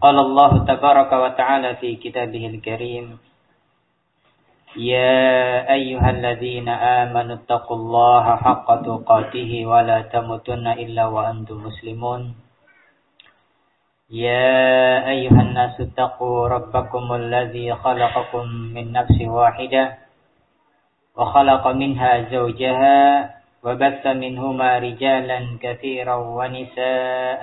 قال الله تبارك وتعالى في كتابه الكريم يا أيها الذين آمنوا اتقوا الله حق تقاته ولا تموتن إلا وأنتم مسلمون. يا أيها الناس اتقوا ربكم الذي خلقكم من نفس واحدة وخلق منها زوجها وبث منهما رجالا كثيرا ونساء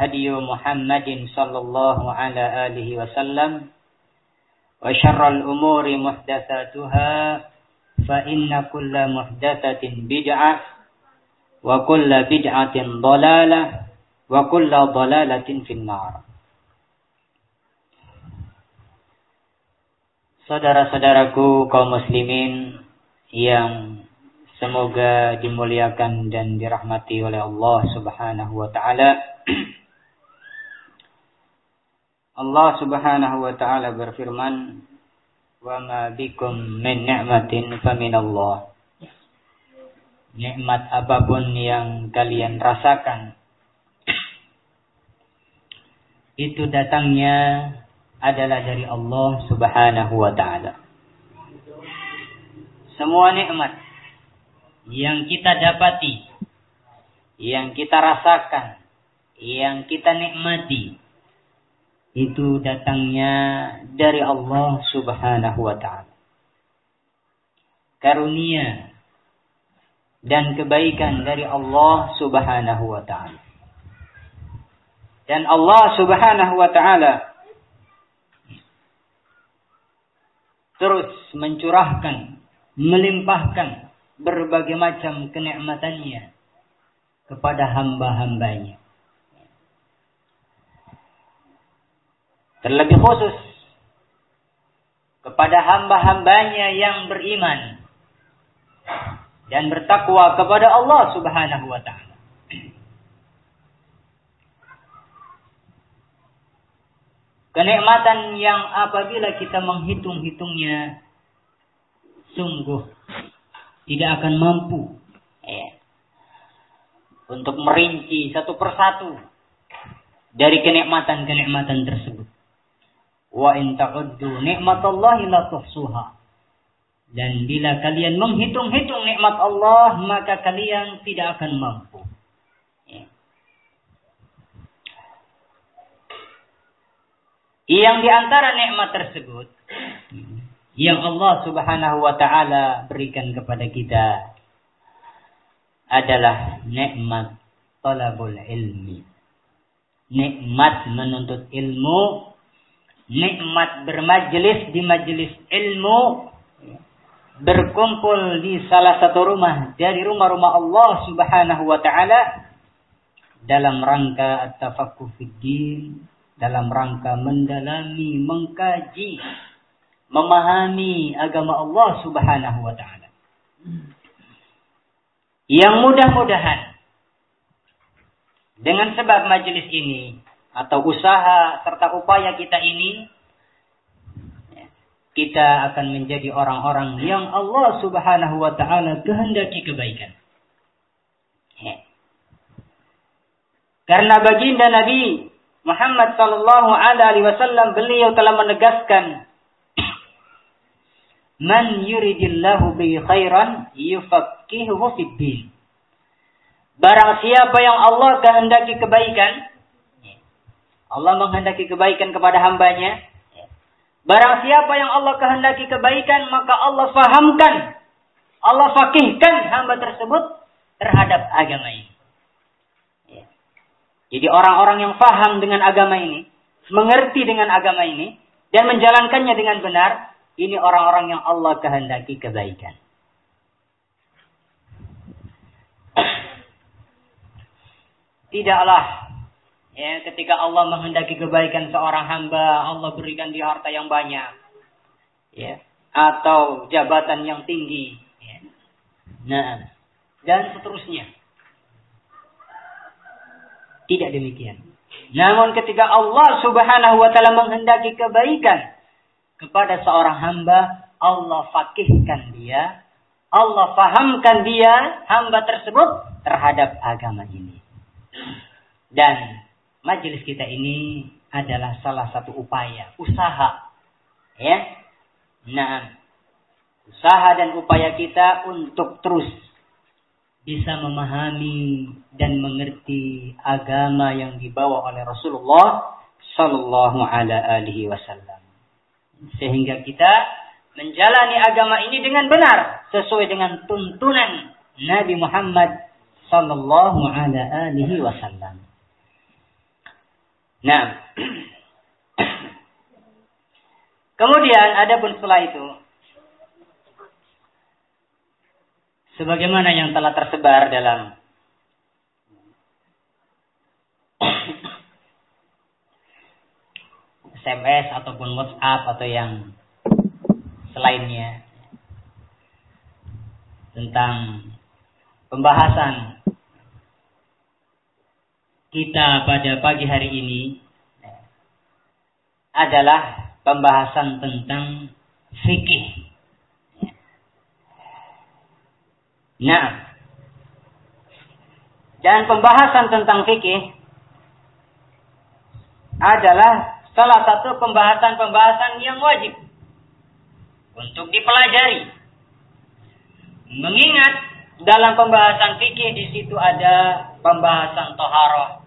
هدي محمد صلى الله على آله وسلم وشر الأمور محدثاتها فإن كل محدثة بدعة وكل بدعة ضلالة وكل ضلالة في النار Saudara-saudaraku kaum muslimin yang semoga dimuliakan dan dirahmati oleh Allah Subhanahu wa taala. Allah Subhanahu wa taala berfirman, "Wa ma bikum min ni'matin faminallah." Nikmat apa pun yang kalian rasakan itu datangnya adalah dari Allah Subhanahu wa taala. Semua nikmat yang kita dapati, yang kita rasakan, yang kita nikmati itu datangnya dari Allah Subhanahu wa taala. Karunia dan kebaikan dari Allah Subhanahu wa taala. Dan Allah Subhanahu wa taala terus mencurahkan, melimpahkan berbagai macam kenikmatannya kepada hamba-hambanya. Terlebih khusus kepada hamba-hambanya yang beriman dan bertakwa kepada Allah Subhanahu wa taala. Kenikmatan yang apabila kita menghitung-hitungnya sungguh tidak akan mampu ya, untuk merinci satu persatu dari kenikmatan-kenikmatan tersebut. Wa in ta'uddu ni'matallahi la tuhsuha. Dan bila kalian menghitung-hitung nikmat Allah, maka kalian tidak akan mampu. Yang di antara nikmat tersebut yang Allah Subhanahu wa taala berikan kepada kita adalah nikmat talabul ilmi. Nikmat menuntut ilmu, nikmat bermajelis di majelis ilmu, berkumpul di salah satu rumah dari rumah-rumah Allah Subhanahu wa taala dalam rangka at-tafaqquh dalam rangka mendalami, mengkaji, memahami agama Allah Subhanahu wa taala. Yang mudah-mudahan dengan sebab majelis ini atau usaha serta upaya kita ini kita akan menjadi orang-orang yang Allah Subhanahu wa taala kehendaki kebaikan. Karena baginda Nabi Muhammad sallallahu alaihi wasallam beliau telah menegaskan Man yuridillahu bi khairan yufaqihuhu fid din. Barang siapa yang Allah kehendaki kebaikan, Allah menghendaki kebaikan kepada hambanya. Barang siapa yang Allah kehendaki kebaikan, maka Allah fahamkan. Allah fakihkan hamba tersebut terhadap agama ini. Ya. Jadi orang-orang yang faham dengan agama ini, mengerti dengan agama ini, dan menjalankannya dengan benar, ini orang-orang yang Allah kehendaki kebaikan. Tidaklah Ya, ketika Allah menghendaki kebaikan seorang hamba, Allah berikan dia harta yang banyak. Ya, atau jabatan yang tinggi. Ya. Nah, dan seterusnya. Tidak demikian. Namun ketika Allah Subhanahu wa taala menghendaki kebaikan kepada seorang hamba, Allah fakihkan dia, Allah fahamkan dia hamba tersebut terhadap agama ini. Dan majelis kita ini adalah salah satu upaya, usaha. Ya. Nah, usaha dan upaya kita untuk terus bisa memahami dan mengerti agama yang dibawa oleh Rasulullah sallallahu alaihi wasallam. Sehingga kita menjalani agama ini dengan benar sesuai dengan tuntunan Nabi Muhammad sallallahu alaihi wasallam. Nah, kemudian ada pun setelah itu, sebagaimana yang telah tersebar dalam SMS ataupun WhatsApp atau yang selainnya tentang pembahasan kita pada pagi hari ini adalah pembahasan tentang fikih. Nah, dan pembahasan tentang fikih adalah salah satu pembahasan-pembahasan yang wajib untuk dipelajari. Mengingat dalam pembahasan fikih di situ ada pembahasan toharoh,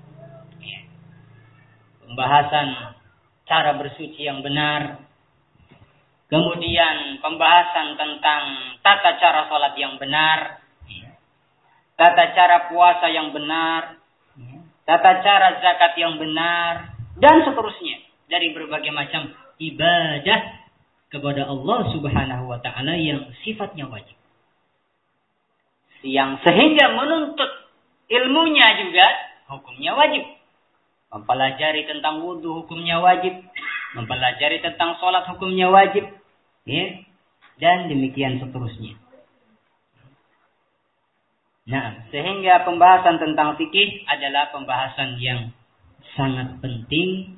pembahasan cara bersuci yang benar, kemudian pembahasan tentang tata cara sholat yang benar, tata cara puasa yang benar, tata cara zakat yang benar, dan seterusnya. Dari berbagai macam ibadah kepada Allah Subhanahu wa taala yang sifatnya wajib. Yang sehingga menuntut ilmunya juga hukumnya wajib. Mempelajari tentang wudhu hukumnya wajib. Mempelajari tentang sholat hukumnya wajib. Ya. Dan demikian seterusnya. Nah, sehingga pembahasan tentang fikih adalah pembahasan yang sangat penting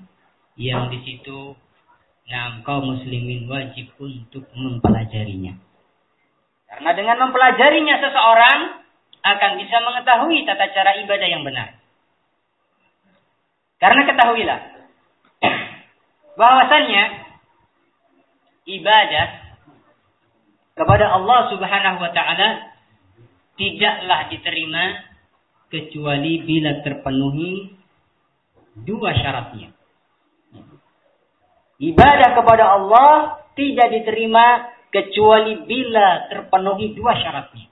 yang di situ nah kaum muslimin wajib untuk mempelajarinya. Karena dengan mempelajarinya seseorang akan bisa mengetahui tata cara ibadah yang benar. Karena ketahuilah bahwasannya ibadah kepada Allah Subhanahu wa taala tidaklah diterima kecuali bila terpenuhi dua syaratnya. Ibadah kepada Allah tidak diterima kecuali bila terpenuhi dua syaratnya.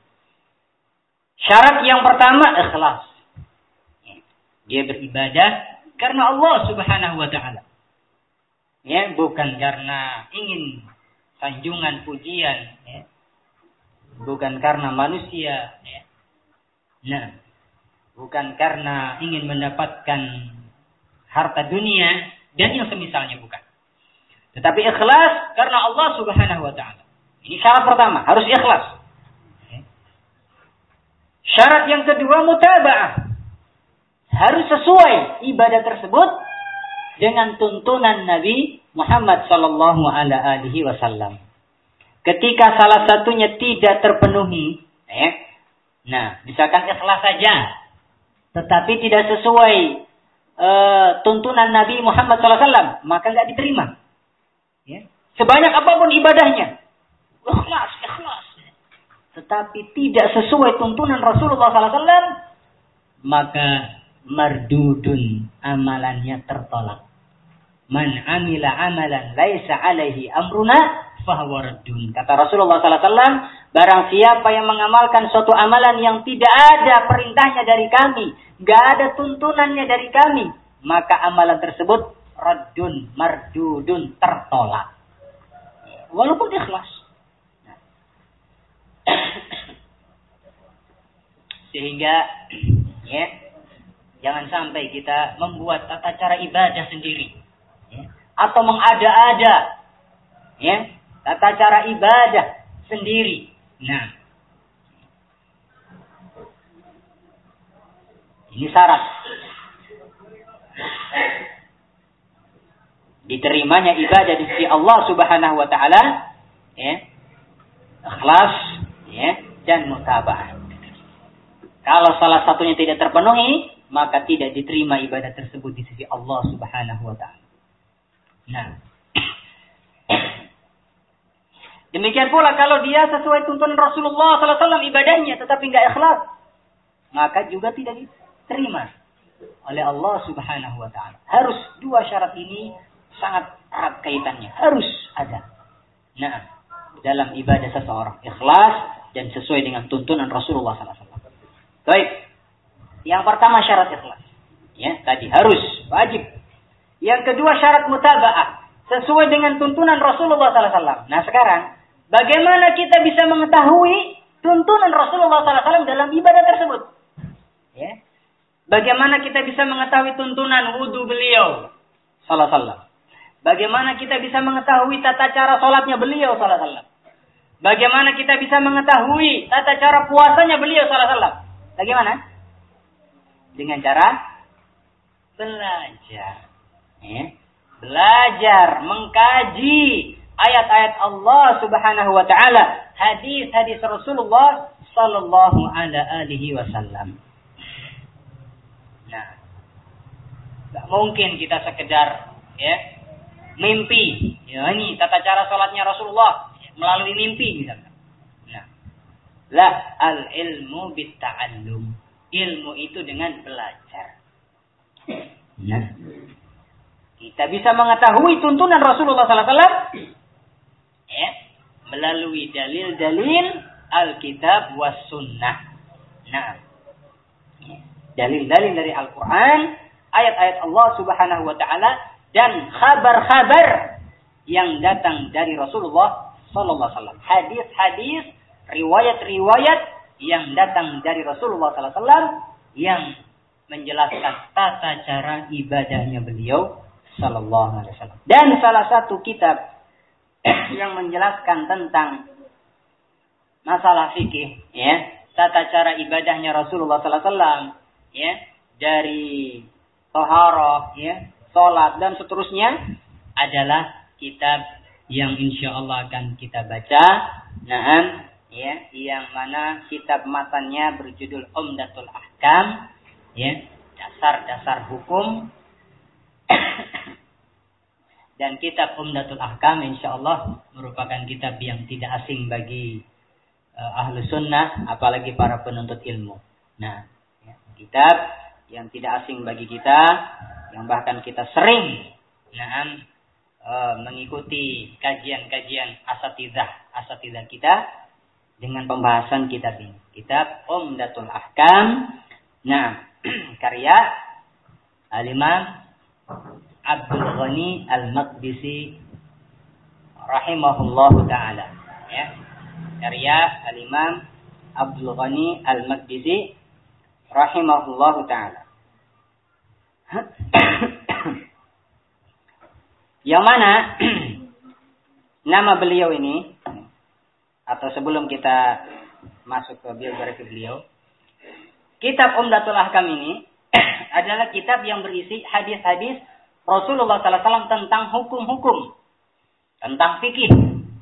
Syarat yang pertama ikhlas. Dia beribadah karena Allah Subhanahu wa taala. Ya, bukan karena ingin sanjungan pujian, ya. Bukan karena manusia, ya. Nah, bukan karena ingin mendapatkan harta dunia dan yang semisalnya bukan. Tetapi ikhlas karena Allah Subhanahu wa taala. Ini syarat pertama, harus ikhlas. Ya. Syarat yang kedua mutaba'ah harus sesuai ibadah tersebut dengan tuntunan Nabi Muhammad sallallahu alaihi wasallam. Ketika salah satunya tidak terpenuhi, eh, nah, misalkan ikhlas saja, tetapi tidak sesuai uh, tuntunan Nabi Muhammad wasallam, maka nggak diterima. Ya. Sebanyak apa pun ibadahnya, ikhlas, ikhlas, tetapi tidak sesuai tuntunan Rasulullah wasallam, maka mardudun amalannya tertolak. Man amila amalan laisa alaihi amruna fahuwa raddun. Kata Rasulullah wasallam, barang siapa yang mengamalkan suatu amalan yang tidak ada perintahnya dari kami, enggak ada tuntunannya dari kami, maka amalan tersebut raddun, mardudun, tertolak. Walaupun ikhlas. Sehingga ya jangan sampai kita membuat tata cara ibadah sendiri. Ya, atau mengada-ada. Ya. Tata cara ibadah sendiri. Nah, ini syarat. Diterimanya ibadah di sisi Allah Subhanahu wa taala. Ya. Ikhlas. Ya. Dan mutabah. Kalau salah satunya tidak terpenuhi, maka tidak diterima ibadah tersebut di sisi Allah Subhanahu wa taala. Nah. Demikian pula kalau dia sesuai tuntunan Rasulullah SAW ibadahnya tetapi nggak ikhlas, maka juga tidak diterima oleh Allah Subhanahu wa taala. Harus dua syarat ini sangat erat kaitannya, harus ada. Nah, dalam ibadah seseorang ikhlas dan sesuai dengan tuntunan Rasulullah SAW. Baik. Yang pertama syarat ikhlas. Ya, tadi harus wajib. Yang kedua syarat mutaba'ah sesuai dengan tuntunan Rasulullah SAW. Nah sekarang, bagaimana kita bisa mengetahui tuntunan Rasulullah SAW dalam ibadah tersebut? Ya. Bagaimana kita bisa mengetahui tuntunan wudhu beliau? Salah salah. Bagaimana kita bisa mengetahui tata cara sholatnya beliau? Salah salah. Bagaimana kita bisa mengetahui tata cara puasanya beliau? Salah salah. Bagaimana? Dengan cara belajar. Ya. Belajar, mengkaji ayat-ayat Allah Subhanahu wa taala, hadis-hadis Rasulullah sallallahu alaihi wasallam. Nah, Gak mungkin kita sekedar ya mimpi. Ya, ini tata cara sholatnya Rasulullah melalui mimpi misalnya. Nah, la al ilmu bit ta'allum. Ilmu itu dengan belajar. Nah, kita bisa mengetahui tuntunan Rasulullah SAW ya, melalui dalil-dalil Alkitab was sunnah. Nah, dalil-dalil dari Al-Quran ayat-ayat Allah Subhanahu wa taala dan kabar-kabar yang datang dari Rasulullah sallallahu alaihi wasallam. Hadis-hadis, riwayat-riwayat yang datang dari Rasulullah wasallam yang menjelaskan tata cara ibadahnya beliau sallallahu alaihi wasallam. Dan salah satu kitab yang menjelaskan tentang masalah fikih ya, tata cara ibadahnya Rasulullah sallallahu alaihi wasallam ya, dari toharoh, ya, sholat dan seterusnya adalah kitab yang insya Allah akan kita baca. Nah, ya, yang mana kitab matanya berjudul Umdatul Ahkam, ya, dasar-dasar hukum. dan kitab Umdatul Ahkam insya Allah merupakan kitab yang tidak asing bagi uh, ahlu sunnah, apalagi para penuntut ilmu. Nah, ya, kitab yang tidak asing bagi kita, yang bahkan kita sering nah, mengikuti kajian-kajian asatidah asatidah kita dengan pembahasan kitab ini. Kitab Umdatul Ahkam. Nah, karya Al-Imam Abdul Ghani Al-Maqdisi rahimahullahu taala ya. Karya Al-Imam Abdul Ghani Al-Maqdisi rahimahullahu taala. Yang mana nama beliau ini atau sebelum kita masuk ke biografi beliau, kitab Umdatul Ahkam ini adalah kitab yang berisi hadis-hadis Rasulullah SAW tentang hukum-hukum, tentang fikih,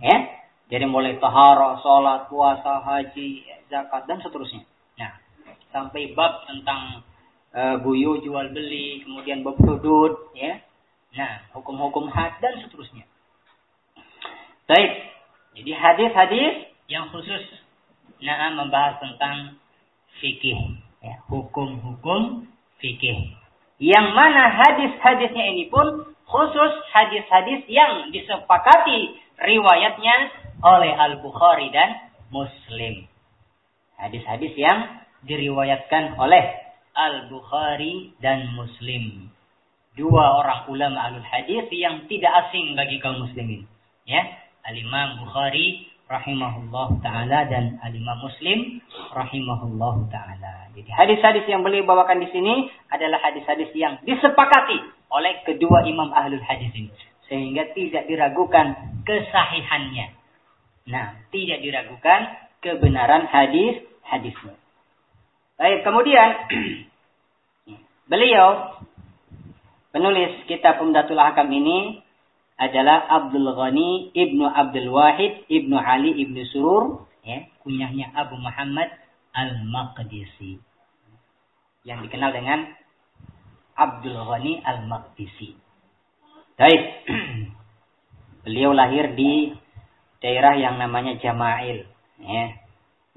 ya. Jadi mulai tahara, sholat, puasa, haji, zakat dan seterusnya sampai bab tentang e, buyu jual beli, kemudian bab hudud, ya. Nah, hukum-hukum had dan seterusnya. Baik. Jadi hadis-hadis yang khusus nah membahas tentang fikih, ya, hukum-hukum fikih. Yang mana hadis-hadisnya ini pun khusus hadis-hadis yang disepakati riwayatnya oleh Al-Bukhari dan Muslim. Hadis-hadis yang diriwayatkan oleh Al-Bukhari dan Muslim. Dua orang ulama alul hadis yang tidak asing bagi kaum muslimin. Ya, Al-Imam Bukhari rahimahullah taala dan Al-Imam Muslim rahimahullah taala. Jadi hadis-hadis yang beliau bawakan di sini adalah hadis-hadis yang disepakati oleh kedua imam ahlul hadis ini sehingga tidak diragukan kesahihannya. Nah, tidak diragukan kebenaran hadis-hadisnya. Baik, kemudian beliau penulis kitab Umdatul Hakam ini adalah Abdul Ghani ibnu Abdul Wahid ibnu Ali ibnu Surur, ya, kunyahnya Abu Muhammad Al-Maqdisi. Yang dikenal dengan Abdul Ghani Al-Maqdisi. Baik. Beliau lahir di daerah yang namanya Jama'il. Ya.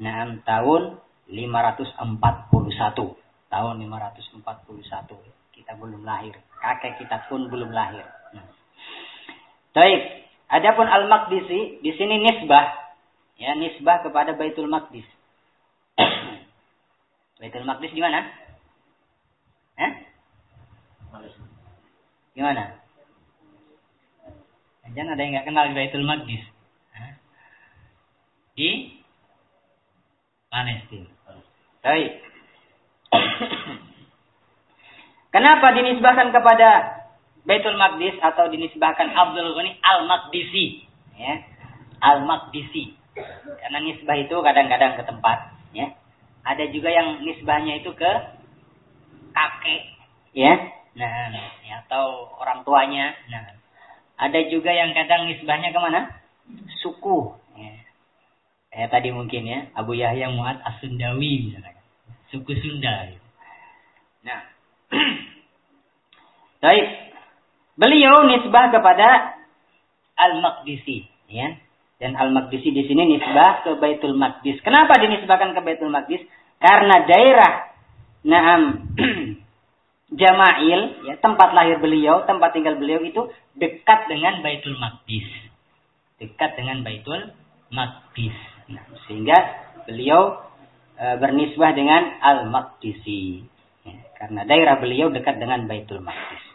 Nah, tahun 541. Tahun 541. Kita belum lahir. Kakek kita pun belum lahir. Baik. Adapun Al-Maqdisi, di sini nisbah. Ya, nisbah kepada Baitul Maqdis. Baitul Maqdis di mana? Eh? Gimana? Jangan ada yang nggak kenal Baitul Maqdis. Di Palestina. Baik. Kenapa dinisbahkan kepada Baitul Maqdis atau dinisbahkan Abdul Ghani Al-Maqdisi? Ya. Al-Maqdisi. Karena nisbah itu kadang-kadang ke tempat, ya. Ada juga yang nisbahnya itu ke kakek, ya. Nah, ya, atau orang tuanya. Nah, ada juga yang kadang nisbahnya ke mana? Suku. Ya. Kayak tadi mungkin ya, Abu Yahya Mu'ad As-Sundawi misalnya. Suku Sunda. Gitu. Nah, baik. Beliau nisbah kepada Al-Maqdisi, ya. Dan Al-Maqdisi di sini nisbah ke Baitul Maqdis. Kenapa dinisbahkan ke Baitul Maqdis? Karena daerah Naam Jama'il, ya, tempat lahir beliau, tempat tinggal beliau itu dekat dengan Baitul Maqdis. Dekat dengan Baitul Maqdis. Nah, sehingga beliau e, bernisbah dengan Al-Maqdisi. Ya, karena daerah beliau dekat dengan Baitul Maqdis.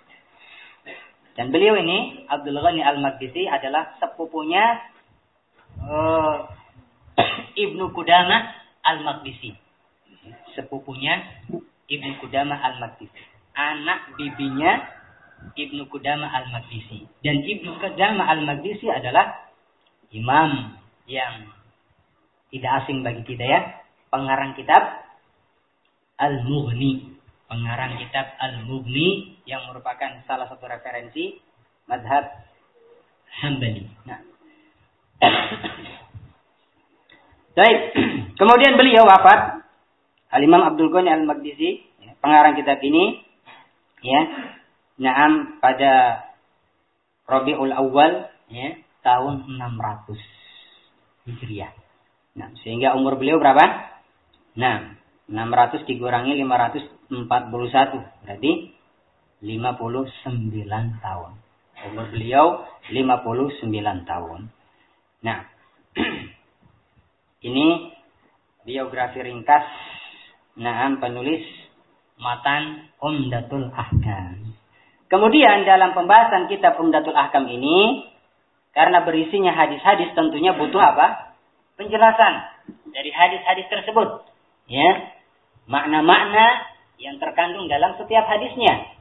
Dan beliau ini, Abdul Ghani Al-Maqdisi adalah sepupunya uh, Ibnu Kudamah Al-Maqdisi. Sepupunya Ibnu Kudamah Al-Maqdisi. Anak bibinya Ibnu Kudamah Al-Maqdisi. Dan Ibnu Kudamah Al-Maqdisi adalah imam yang tidak asing bagi kita ya. Pengarang kitab Al-Mughni pengarang kitab Al-Mughni yang merupakan salah satu referensi madhab Hambali. Nah. Baik. Kemudian beliau wafat. Al-Imam Abdul Ghani Al-Maqdisi, ya, pengarang kitab ini, ya, Naam pada Rabiul Awal, ya, tahun 600 Hijriah. Nah, sehingga umur beliau berapa? Nah, 600 dikurangi 541. Berarti 59 tahun. Umur beliau 59 tahun. Nah, ini biografi ringkas Naam penulis Matan Umdatul Ahkam. Kemudian dalam pembahasan kitab Umdatul Ahkam ini, karena berisinya hadis-hadis tentunya butuh apa? Penjelasan dari hadis-hadis tersebut. Ya, makna-makna yang terkandung dalam setiap hadisnya.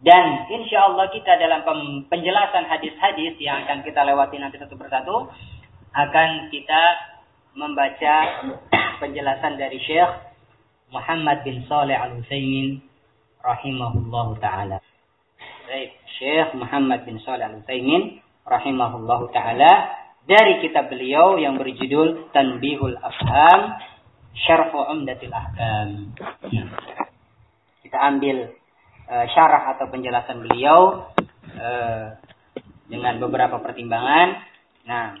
Dan insya Allah kita dalam penjelasan hadis-hadis yang akan kita lewati nanti satu persatu, akan kita membaca penjelasan dari Syekh Muhammad bin Saleh Al-Utsaimin rahimahullahu taala. Baik, Syekh Muhammad bin Saleh Al-Utsaimin rahimahullahu taala dari kitab beliau yang berjudul Tanbihul Afham Syarh Umdatil Ahkam. Kita ambil uh, syarah atau penjelasan beliau uh, dengan beberapa pertimbangan. Nah,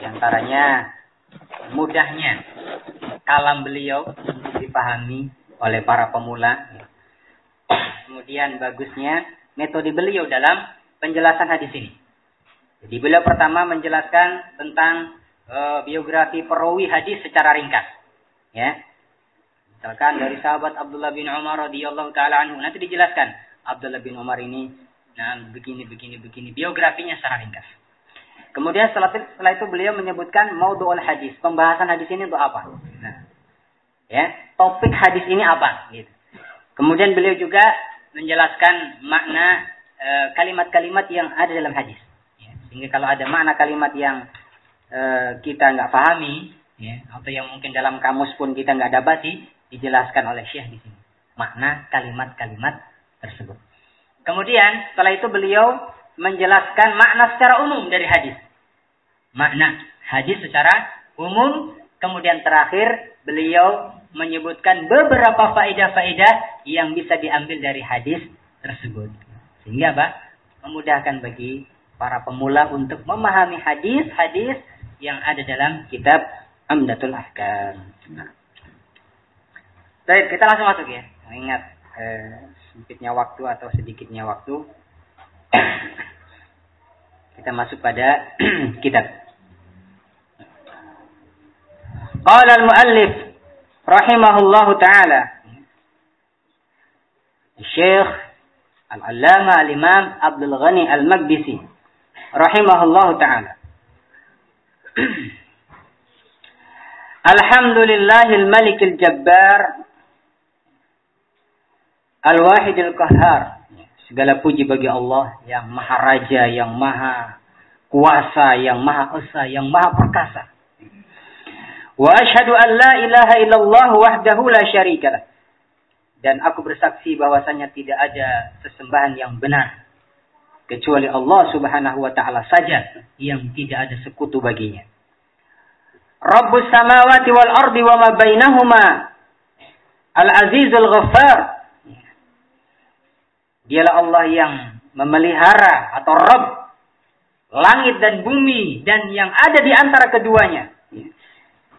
di antaranya mudahnya kalam beliau untuk dipahami oleh para pemula. Kemudian bagusnya metode beliau dalam penjelasan hadis ini. Jadi beliau pertama menjelaskan tentang uh, biografi perawi hadis secara ringkas. Ya. Misalkan dari sahabat Abdullah bin Umar radhiyallahu taala anhu nanti dijelaskan Abdullah bin Umar ini nah begini begini begini biografinya secara ringkas. Kemudian setelah, setelah itu beliau menyebutkan maudhu'ul hadis. Pembahasan hadis ini untuk apa? Nah, ya, topik hadis ini apa? Gitu. Kemudian beliau juga menjelaskan makna eh, kalimat-kalimat e, yang ada dalam hadis. Ya, sehingga kalau ada makna kalimat yang e, kita nggak pahami, ya, atau yang mungkin dalam kamus pun kita nggak dapati, dijelaskan oleh Syekh di sini. Makna kalimat-kalimat tersebut. Kemudian setelah itu beliau menjelaskan makna secara umum dari hadis. Makna hadis secara umum. Kemudian terakhir beliau menyebutkan beberapa faedah-faedah yang bisa diambil dari hadis tersebut. Sehingga apa? Memudahkan bagi para pemula untuk memahami hadis-hadis yang ada dalam kitab Amdatul Ahkam. Nah. Baik, kita langsung masuk ya. Ingat eh, sempitnya waktu atau sedikitnya waktu. Kita masuk pada kitab. Qala al-muallif rahimahullahu taala Syekh Al-Allamah Al-Imam Abdul Ghani Al-Maqdisi rahimahullahu taala Alhamdulillahil Malikil Jabbar Al-Wahidil Qahhar Segala puji bagi Allah yang maha raja, yang maha kuasa, yang maha esa, yang maha perkasa. Wa ashadu an la ilaha illallah wahdahu la syarikalah. Dan aku bersaksi bahwasanya tidak ada sesembahan yang benar kecuali Allah Subhanahu wa taala saja yang tidak ada sekutu baginya. Rabbus samawati wal ardi wa ma bainahuma Al-Azizul Ghaffar Dialah Allah yang memelihara atau Rob langit dan bumi dan yang ada di antara keduanya.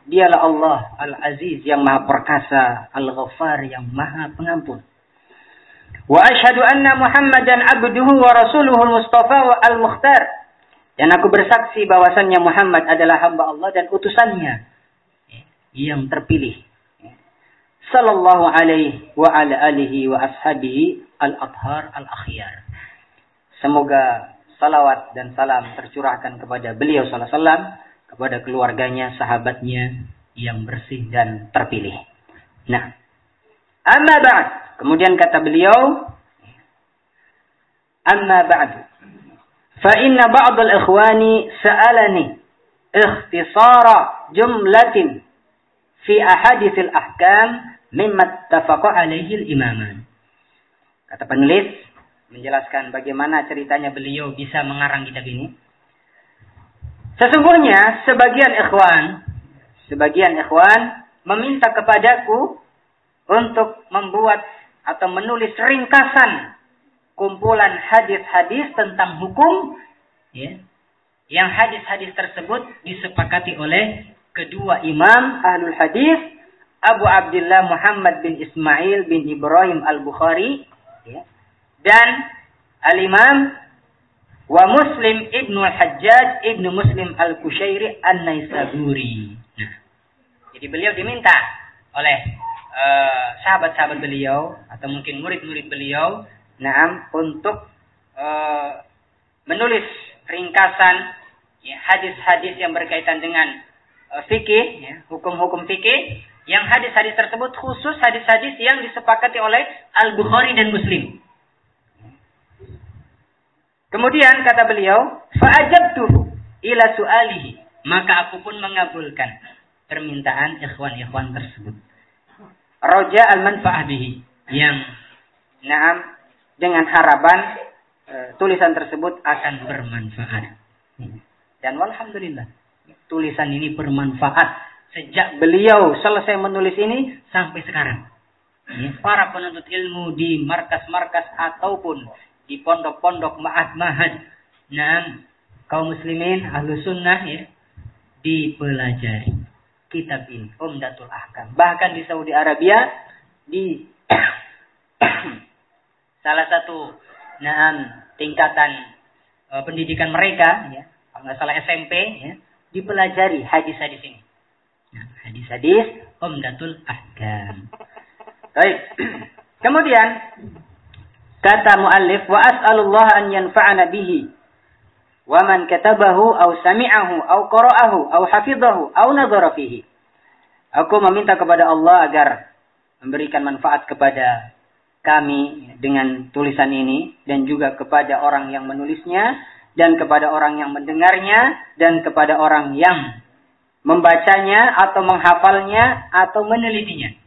Dialah Allah Al-Aziz yang maha perkasa, Al-Ghaffar yang maha pengampun. Muhammadan abduhu wa rasuluhu al-Mustafa wa al-Mukhtar. Dan aku bersaksi bahwasannya Muhammad adalah hamba Allah dan utusannya yang terpilih. Sallallahu alaihi wa ala alihi wa ashabihi al-athhar al-akhyar. Semoga salawat dan salam tercurahkan kepada beliau sallallahu alaihi wasallam, kepada keluarganya, sahabatnya yang bersih dan terpilih. Nah, amma ba'd. Kemudian kata beliau, amma ba'd. Fa inna ba'd al-ikhwani sa'alani ikhtisara jumlatin fi ahadits al-ahkam mimma ittafaqa alaihi al-imaman. Kata penulis menjelaskan bagaimana ceritanya beliau bisa mengarang kitab ini. Sesungguhnya sebagian ikhwan, sebagian ikhwan meminta kepadaku untuk membuat atau menulis ringkasan kumpulan hadis-hadis tentang hukum ya, yang hadis-hadis tersebut disepakati oleh kedua imam ahlul hadis Abu Abdullah Muhammad bin Ismail bin Ibrahim al-Bukhari ya. dan al-Imam wa Muslim Ibnu Al-Hajjaj Ibnu Muslim Al-Kushairi An-Naisaburi. Nah, jadi beliau diminta oleh uh, sahabat-sahabat beliau atau mungkin murid-murid beliau nah untuk uh, menulis ringkasan ya, hadis-hadis ya, yang berkaitan dengan uh, fikih, ya, hukum-hukum fikih yang hadis-hadis tersebut khusus hadis-hadis yang disepakati oleh Al-Bukhari dan Muslim. Kemudian kata beliau, fa'ajabtuhu ila su'alihi. Maka aku pun mengabulkan permintaan ikhwan-ikhwan tersebut. Roja al-manfa'ah bihi. Yang naam dengan harapan e, tulisan tersebut akan bermanfaat. Dan walhamdulillah, tulisan ini bermanfaat sejak beliau selesai menulis ini sampai sekarang. Ya, para penuntut ilmu di markas-markas ataupun di pondok-pondok ma'ad-mahad. Nah, kaum muslimin ahlu sunnah ya, dipelajari kitab ini. Umdatul Ahkam. Bahkan di Saudi Arabia, di salah satu nah, tingkatan uh, pendidikan mereka, ya, kalau nggak salah SMP, ya, dipelajari hadis-hadis ini. Nah, hadis-hadis Umdatul Ahkam. Baik. Kemudian kata muallif wa as'alullah an yanfa'ana bihi wa man katabahu aw sami'ahu aw qara'ahu aw hafizahu aw nadhara fihi. Aku meminta kepada Allah agar memberikan manfaat kepada kami dengan tulisan ini dan juga kepada orang yang menulisnya dan kepada orang yang mendengarnya dan kepada orang yang membacanya atau menghafalnya atau menelitinya.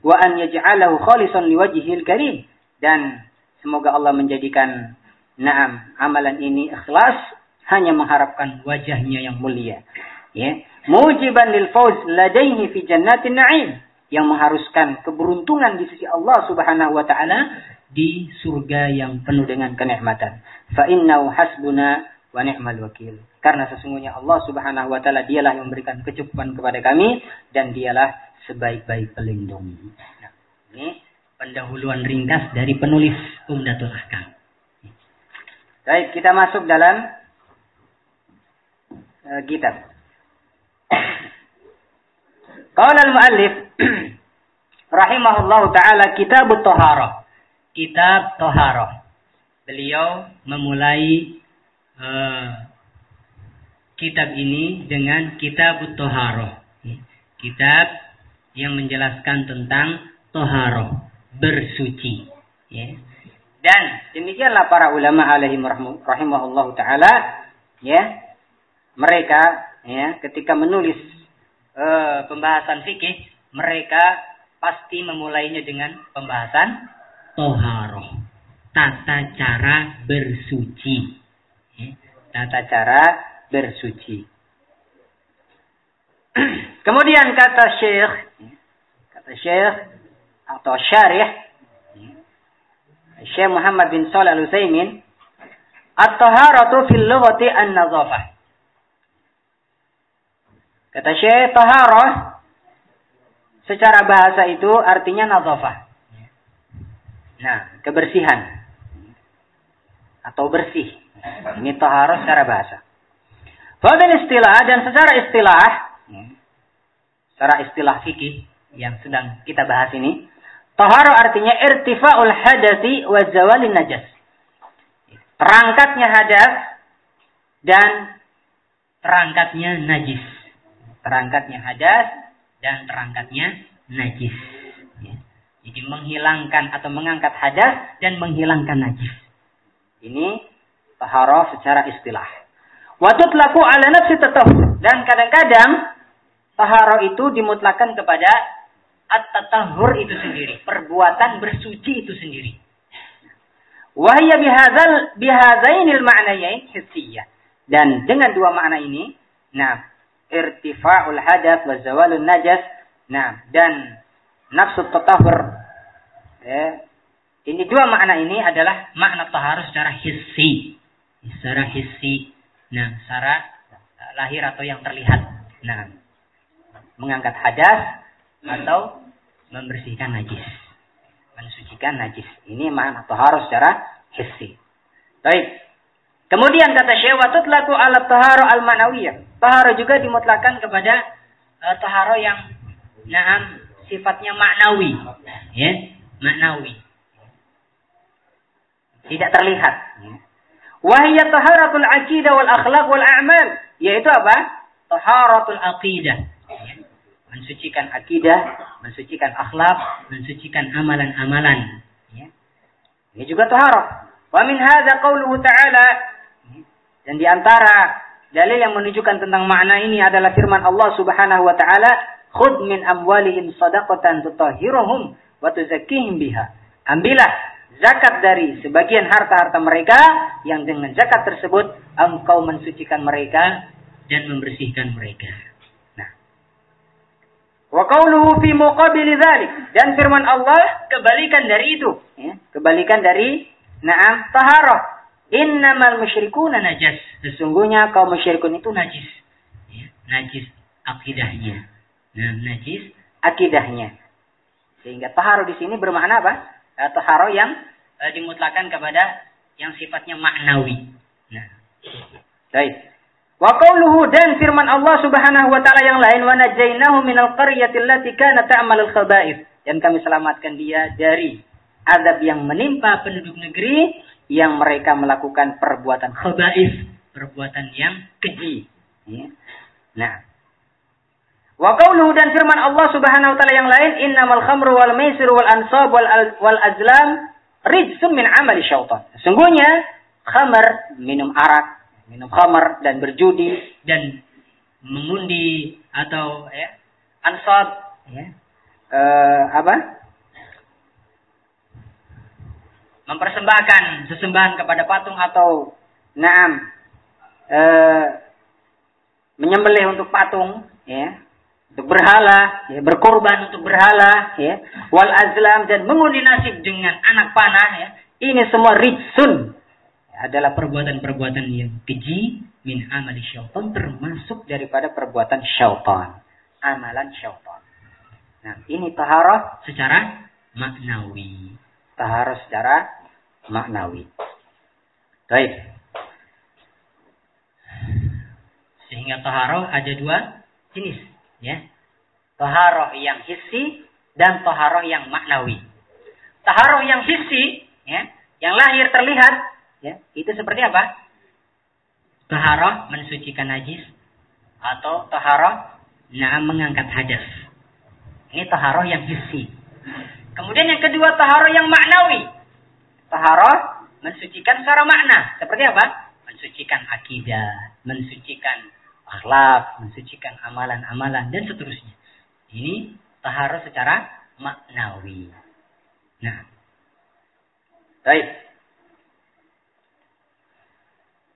Wa an yaj'alahu khalisan liwajhihil karim dan semoga Allah menjadikan na'am amalan ini ikhlas hanya mengharapkan wajahnya yang mulia. Ya. Mujiban lil fawz ladaihi fi jannatin na'im yang mengharuskan keberuntungan di sisi Allah Subhanahu wa taala di surga yang penuh dengan kenikmatan. Fa innahu hasbuna wa ni'mal wakil. Karena sesungguhnya Allah Subhanahu wa taala dialah yang memberikan kecukupan kepada kami dan dialah sebaik-baik pelindung. Nah, ini pendahuluan ringkas dari penulis Umdatul Ahkam. Baik, kita masuk dalam kitab. Qala al-muallif rahimahullahu taala kitab Taharah. Kitab Taharah. Beliau memulai uh, kitab ini dengan kitab Taharah. Kitab yang menjelaskan tentang Taharah, bersuci. Ya. Dan demikianlah para ulama alaihim rahimahullahu taala ya mereka ya ketika menulis uh, pembahasan fikih, mereka pasti memulainya dengan pembahasan toharoh. Tata cara bersuci. Ya, tata cara bersuci. Kemudian kata Syekh, kata Syekh atau Syarih, Syekh Muhammad bin Shalih Al-Utsaimin, At-taharatu fil lughati an-nadhafah. Kata Syekh taharah secara bahasa itu artinya nadhafah. Nah, kebersihan atau bersih. Ini taharah secara bahasa. Fadil istilah dan secara istilah, secara istilah fikih yang sedang kita bahas ini, taharah artinya irtifa'ul hadati wa zawalin najas. Terangkatnya hadas dan terangkatnya najis terangkatnya hadas dan terangkatnya najis. Ya. Jadi menghilangkan atau mengangkat hadas dan menghilangkan najis. Ini taharah secara istilah. Watut laku ala nafsi tatahur. Dan kadang-kadang taharah itu dimutlakan kepada at-tatahur itu sendiri. Perbuatan bersuci itu sendiri. Wahya bihadzal bihadzainil ma'nayain hissiyah. Dan dengan dua makna ini, nah irtifa'ul hadas wa zawalun najas. Nah, dan nafsu tatahur. Ya. Ini dua makna ini adalah makna taharus secara hissi. Secara hissi. Nah, secara eh, lahir atau yang terlihat. Nah, mengangkat hadas atau membersihkan najis. Mensucikan najis. Ini makna taharus secara hissi. Baik. Kemudian kata Syekh watut laku alat taharo al manawiyah. Taharo juga dimutlakan kepada uh, taharo yang naam sifatnya maknawi, ya, maknawi. Tidak terlihat. Ya. Wahia taharatul aqidah wal akhlak wal a'mal, yaitu apa? Taharatul aqidah. Ya. Mensucikan akidah, mensucikan akhlak, mensucikan amalan-amalan. Ya. Ini juga taharah. Wa min hadza qauluhu ta'ala dan di antara dalil yang menunjukkan tentang makna ini adalah firman Allah Subhanahu wa taala, "Khudh min amwalihim shadaqatan tutahhiruhum wa tuzakkihim biha." Ambillah zakat dari sebagian harta-harta mereka yang dengan zakat tersebut engkau mensucikan mereka dan membersihkan mereka. Nah. Wa qawluhu fi muqabili dzalik dan firman Allah kebalikan dari itu, ya, kebalikan dari na'am taharah Innamal musyrikuna najas. Sesungguhnya kaum musyrikun itu najis. Ya, najis akidahnya. Nah, najis akidahnya. Sehingga taharo di sini bermakna apa? Eh, yang eh, dimutlakan kepada yang sifatnya maknawi. Nah, baik. Wa qawluhu dan firman Allah Subhanahu wa taala yang lain wa najainahu minal qaryati allati kanat ta'malul khaba'ith dan kami selamatkan dia dari azab yang menimpa penduduk negeri yang mereka melakukan perbuatan khaba'ith, perbuatan yang keji. Ya. Nah, Wa qawluhu dan firman Allah Subhanahu wa taala yang lain innamal khamru wal maisir wal ansab wal, wal azlam rijsum min amali syaitan. Sungguhnya khamar minum arak minum khamar dan berjudi dan mengundi atau ya ansab ya uh, apa mempersembahkan sesembahan kepada patung atau naam uh, menyembelih untuk patung ya untuk berhala ya berkorban untuk berhala ya wal azlam dan mengundi nasib dengan anak panah ya ini semua ritsun adalah perbuatan-perbuatan yang keji min amali syaitan termasuk daripada perbuatan syaitan. Amalan syaitan. Nah, ini taharah secara maknawi. Taharah secara maknawi. Baik. Sehingga taharah ada dua jenis, ya. Taharah yang hissi dan taharah yang maknawi. Taharah yang hissi, ya, yang lahir terlihat Ya, itu seperti apa? Taharah mensucikan najis atau taharah nah mengangkat hadas. Ini taharah yang hissi. Kemudian yang kedua taharah yang maknawi. Taharah mensucikan secara makna. Seperti apa? Mensucikan akidah, mensucikan akhlak, mensucikan amalan-amalan dan seterusnya. Ini taharah secara maknawi. Nah, baik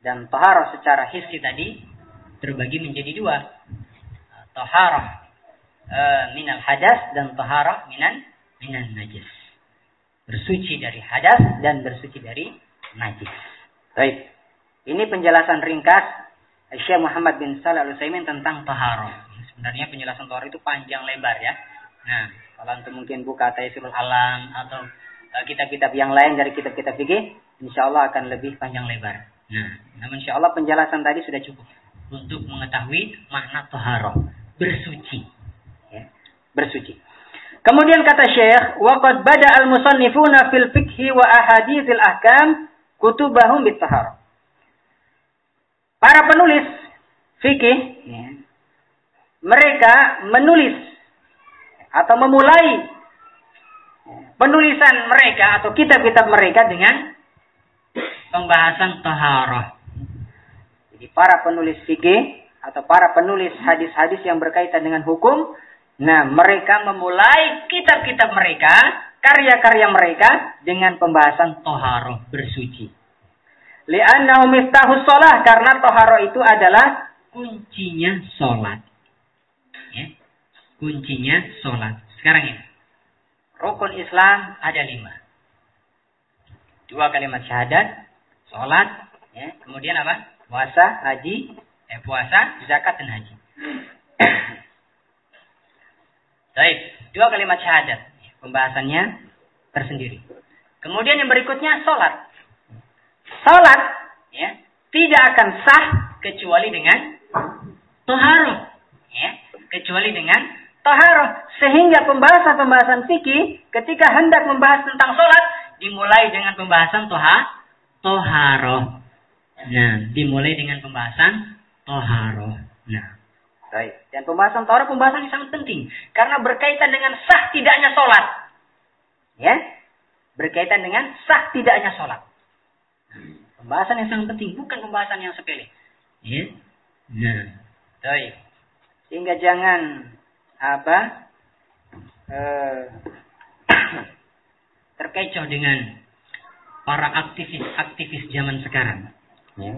dan taharah secara hissi tadi terbagi menjadi dua. Taharah e, minal hadas dan taharah minan minan najis. Bersuci dari hadas dan bersuci dari najis. Baik. Ini penjelasan ringkas Syekh Muhammad bin Salih Al-Utsaimin tentang taharah. Sebenarnya penjelasan taharah itu panjang lebar ya. Nah, kalau untuk mungkin buka Taisirul Alam atau e, kitab-kitab yang lain dari kitab-kitab fikih, insya Allah akan lebih panjang lebar. Nah, namun insya Allah penjelasan tadi sudah cukup untuk mengetahui makna toharoh bersuci, ya, bersuci. Kemudian kata Syekh, waqad bada al musannifuna fil fikhi wa ahadithil ahkam kutubahum bitahar. Para penulis fikih, ya, mereka menulis atau memulai penulisan mereka atau kitab-kitab mereka dengan pembahasan taharah. Jadi para penulis fikih atau para penulis hadis-hadis yang berkaitan dengan hukum, nah mereka memulai kitab-kitab mereka, karya-karya mereka dengan pembahasan taharah bersuci. Li'annahu miftahus sholah karena taharah itu adalah kuncinya sholat. Ya. Kuncinya sholat. Sekarang ini. Rukun Islam ada lima. Dua kalimat syahadat, sholat, ya. kemudian apa? Puasa, haji, eh, puasa, zakat dan haji. Baik, dua kalimat syahadat. Pembahasannya tersendiri. Kemudian yang berikutnya sholat. Sholat ya, tidak akan sah kecuali dengan toharoh. Ya, kecuali dengan toharoh. Sehingga pembahasan-pembahasan fikih ketika hendak membahas tentang sholat dimulai dengan pembahasan toha, toharoh. Nah, dimulai dengan pembahasan toharoh. Nah, baik. Dan pembahasan toharoh pembahasan yang sangat penting karena berkaitan dengan sah tidaknya sholat. Ya, berkaitan dengan sah tidaknya sholat. Pembahasan yang sangat penting, bukan pembahasan yang sepele. Ya, nah, baik. Sehingga jangan apa eh, terkecoh dengan para aktivis-aktivis zaman sekarang. Ya.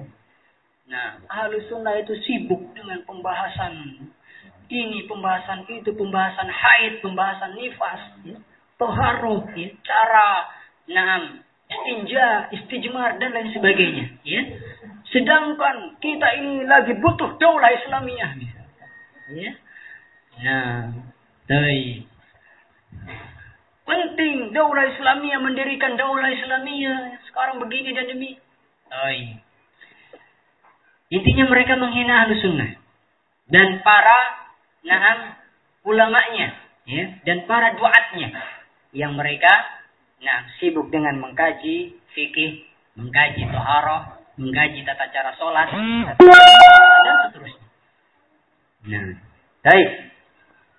Nah, ahlu sunnah itu sibuk dengan pembahasan ini, pembahasan itu, pembahasan haid, pembahasan nifas, ya. ya. cara nah, istinja, istijmar, dan lain sebagainya. Ya. Sedangkan kita ini lagi butuh daulah Islamiyah. Ya. Nah, baik. Penting daulah Islamiyah mendirikan daulah Islamiyah. Sekarang begini dan demi. Iya. Intinya mereka menghina ahlu sunnah. Dan para naam ulamanya. Ya, dan para duatnya. Yang mereka nah, sibuk dengan mengkaji fikih, mengkaji toharoh, mengkaji tata cara sholat, dan seterusnya. Nah, baik.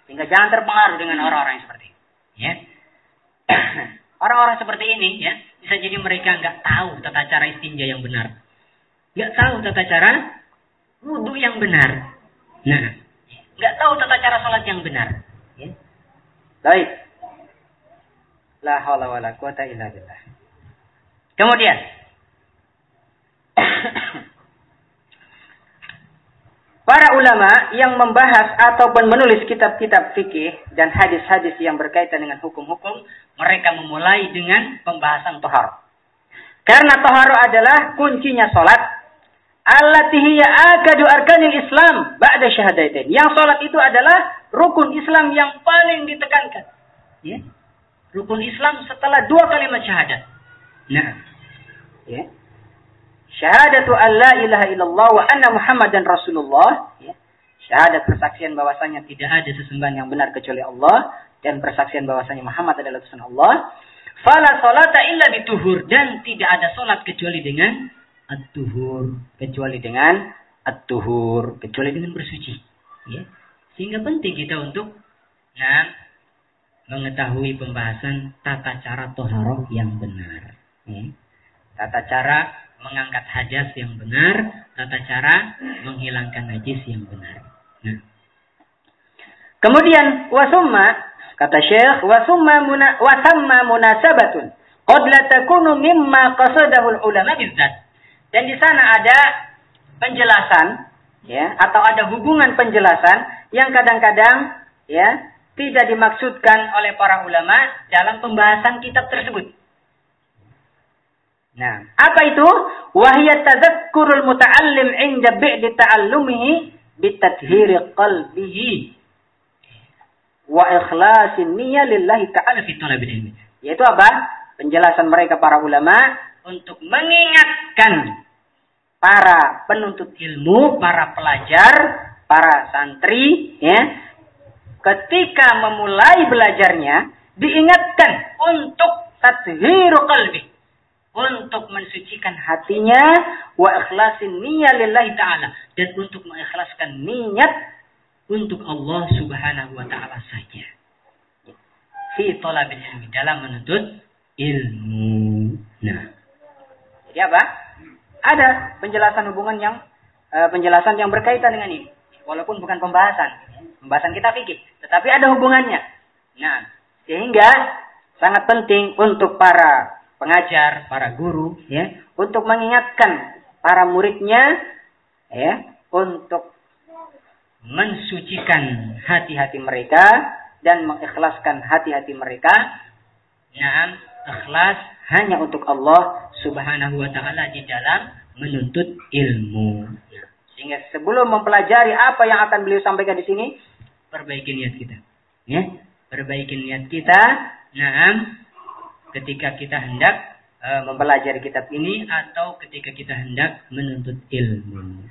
Sehingga jangan terpengaruh dengan orang-orang yang seperti ini. Ya. Orang-orang seperti ini ya bisa jadi mereka nggak tahu tata cara istinja yang benar, nggak tahu tata cara wudhu yang benar. Nah, nggak tahu tata cara sholat yang benar. Ya. Baik. La haula wala quwata illa billah. Kemudian Para ulama yang membahas ataupun menulis kitab-kitab fikih dan hadis-hadis yang berkaitan dengan hukum-hukum, mereka memulai dengan pembahasan tohar. Karena tohar adalah kuncinya solat. Allati hiya akadu arkanil Islam ba'da syahadatain. Yang solat itu adalah rukun Islam yang paling ditekankan. Ya. Rukun Islam setelah dua kalimat syahadat. Nah, ya. Syahadatu an la ilaha illallah wa anna muhammadan rasulullah. Ya. Syahadat persaksian bahwasanya tidak ada sesembahan yang benar kecuali Allah. Dan persaksian bahwasanya Muhammad adalah utusan Allah. Fala salata illa bituhur. Dan tidak ada solat kecuali dengan at-tuhur. Kecuali dengan at-tuhur. Kecuali dengan bersuci. Ya. Sehingga penting kita untuk nah, mengetahui pembahasan tata cara toharoh yang benar. Ya. Tata cara mengangkat hadas yang benar, tata cara menghilangkan najis yang benar. Nah. Kemudian wasumma kata Syekh wasumma muna, wasamma munasabatun qad la takunu mimma qasadahu ulama bizzat. Dan di sana ada penjelasan ya atau ada hubungan penjelasan yang kadang-kadang ya tidak dimaksudkan oleh para ulama dalam pembahasan kitab tersebut. Nah, apa itu? Wahya tadzakkurul muta'allim 'inda bi'di ta'allumihi bitadhhiri qalbihi wa ikhlasin niyyah lillahi ta'ala fi talabil ilmi. Yaitu apa? Penjelasan mereka para ulama untuk mengingatkan para penuntut ilmu, para pelajar, para santri ya, ketika memulai belajarnya diingatkan untuk tadhiru qalbi untuk mensucikan hatinya wa ikhlasin niyyah taala dan untuk mengikhlaskan niat untuk Allah Subhanahu wa taala saja. Fi talabil ilmi dalam menuntut ilmu. Nah. Jadi apa? Ada penjelasan hubungan yang uh, penjelasan yang berkaitan dengan ini. Walaupun bukan pembahasan, pembahasan kita fikih, tetapi ada hubungannya. Nah, sehingga sangat penting untuk para pengajar, para guru, ya, untuk mengingatkan para muridnya, ya, untuk mensucikan hati-hati mereka dan mengikhlaskan hati-hati mereka. Nah, ikhlas hanya untuk Allah Subhanahu wa taala di dalam menuntut ilmu. Sehingga sebelum mempelajari apa yang akan beliau sampaikan di sini, perbaiki niat kita. Ya, perbaiki niat kita. Nah, ketika kita hendak uh, mempelajari kitab ini atau ketika kita hendak menuntut ilmu.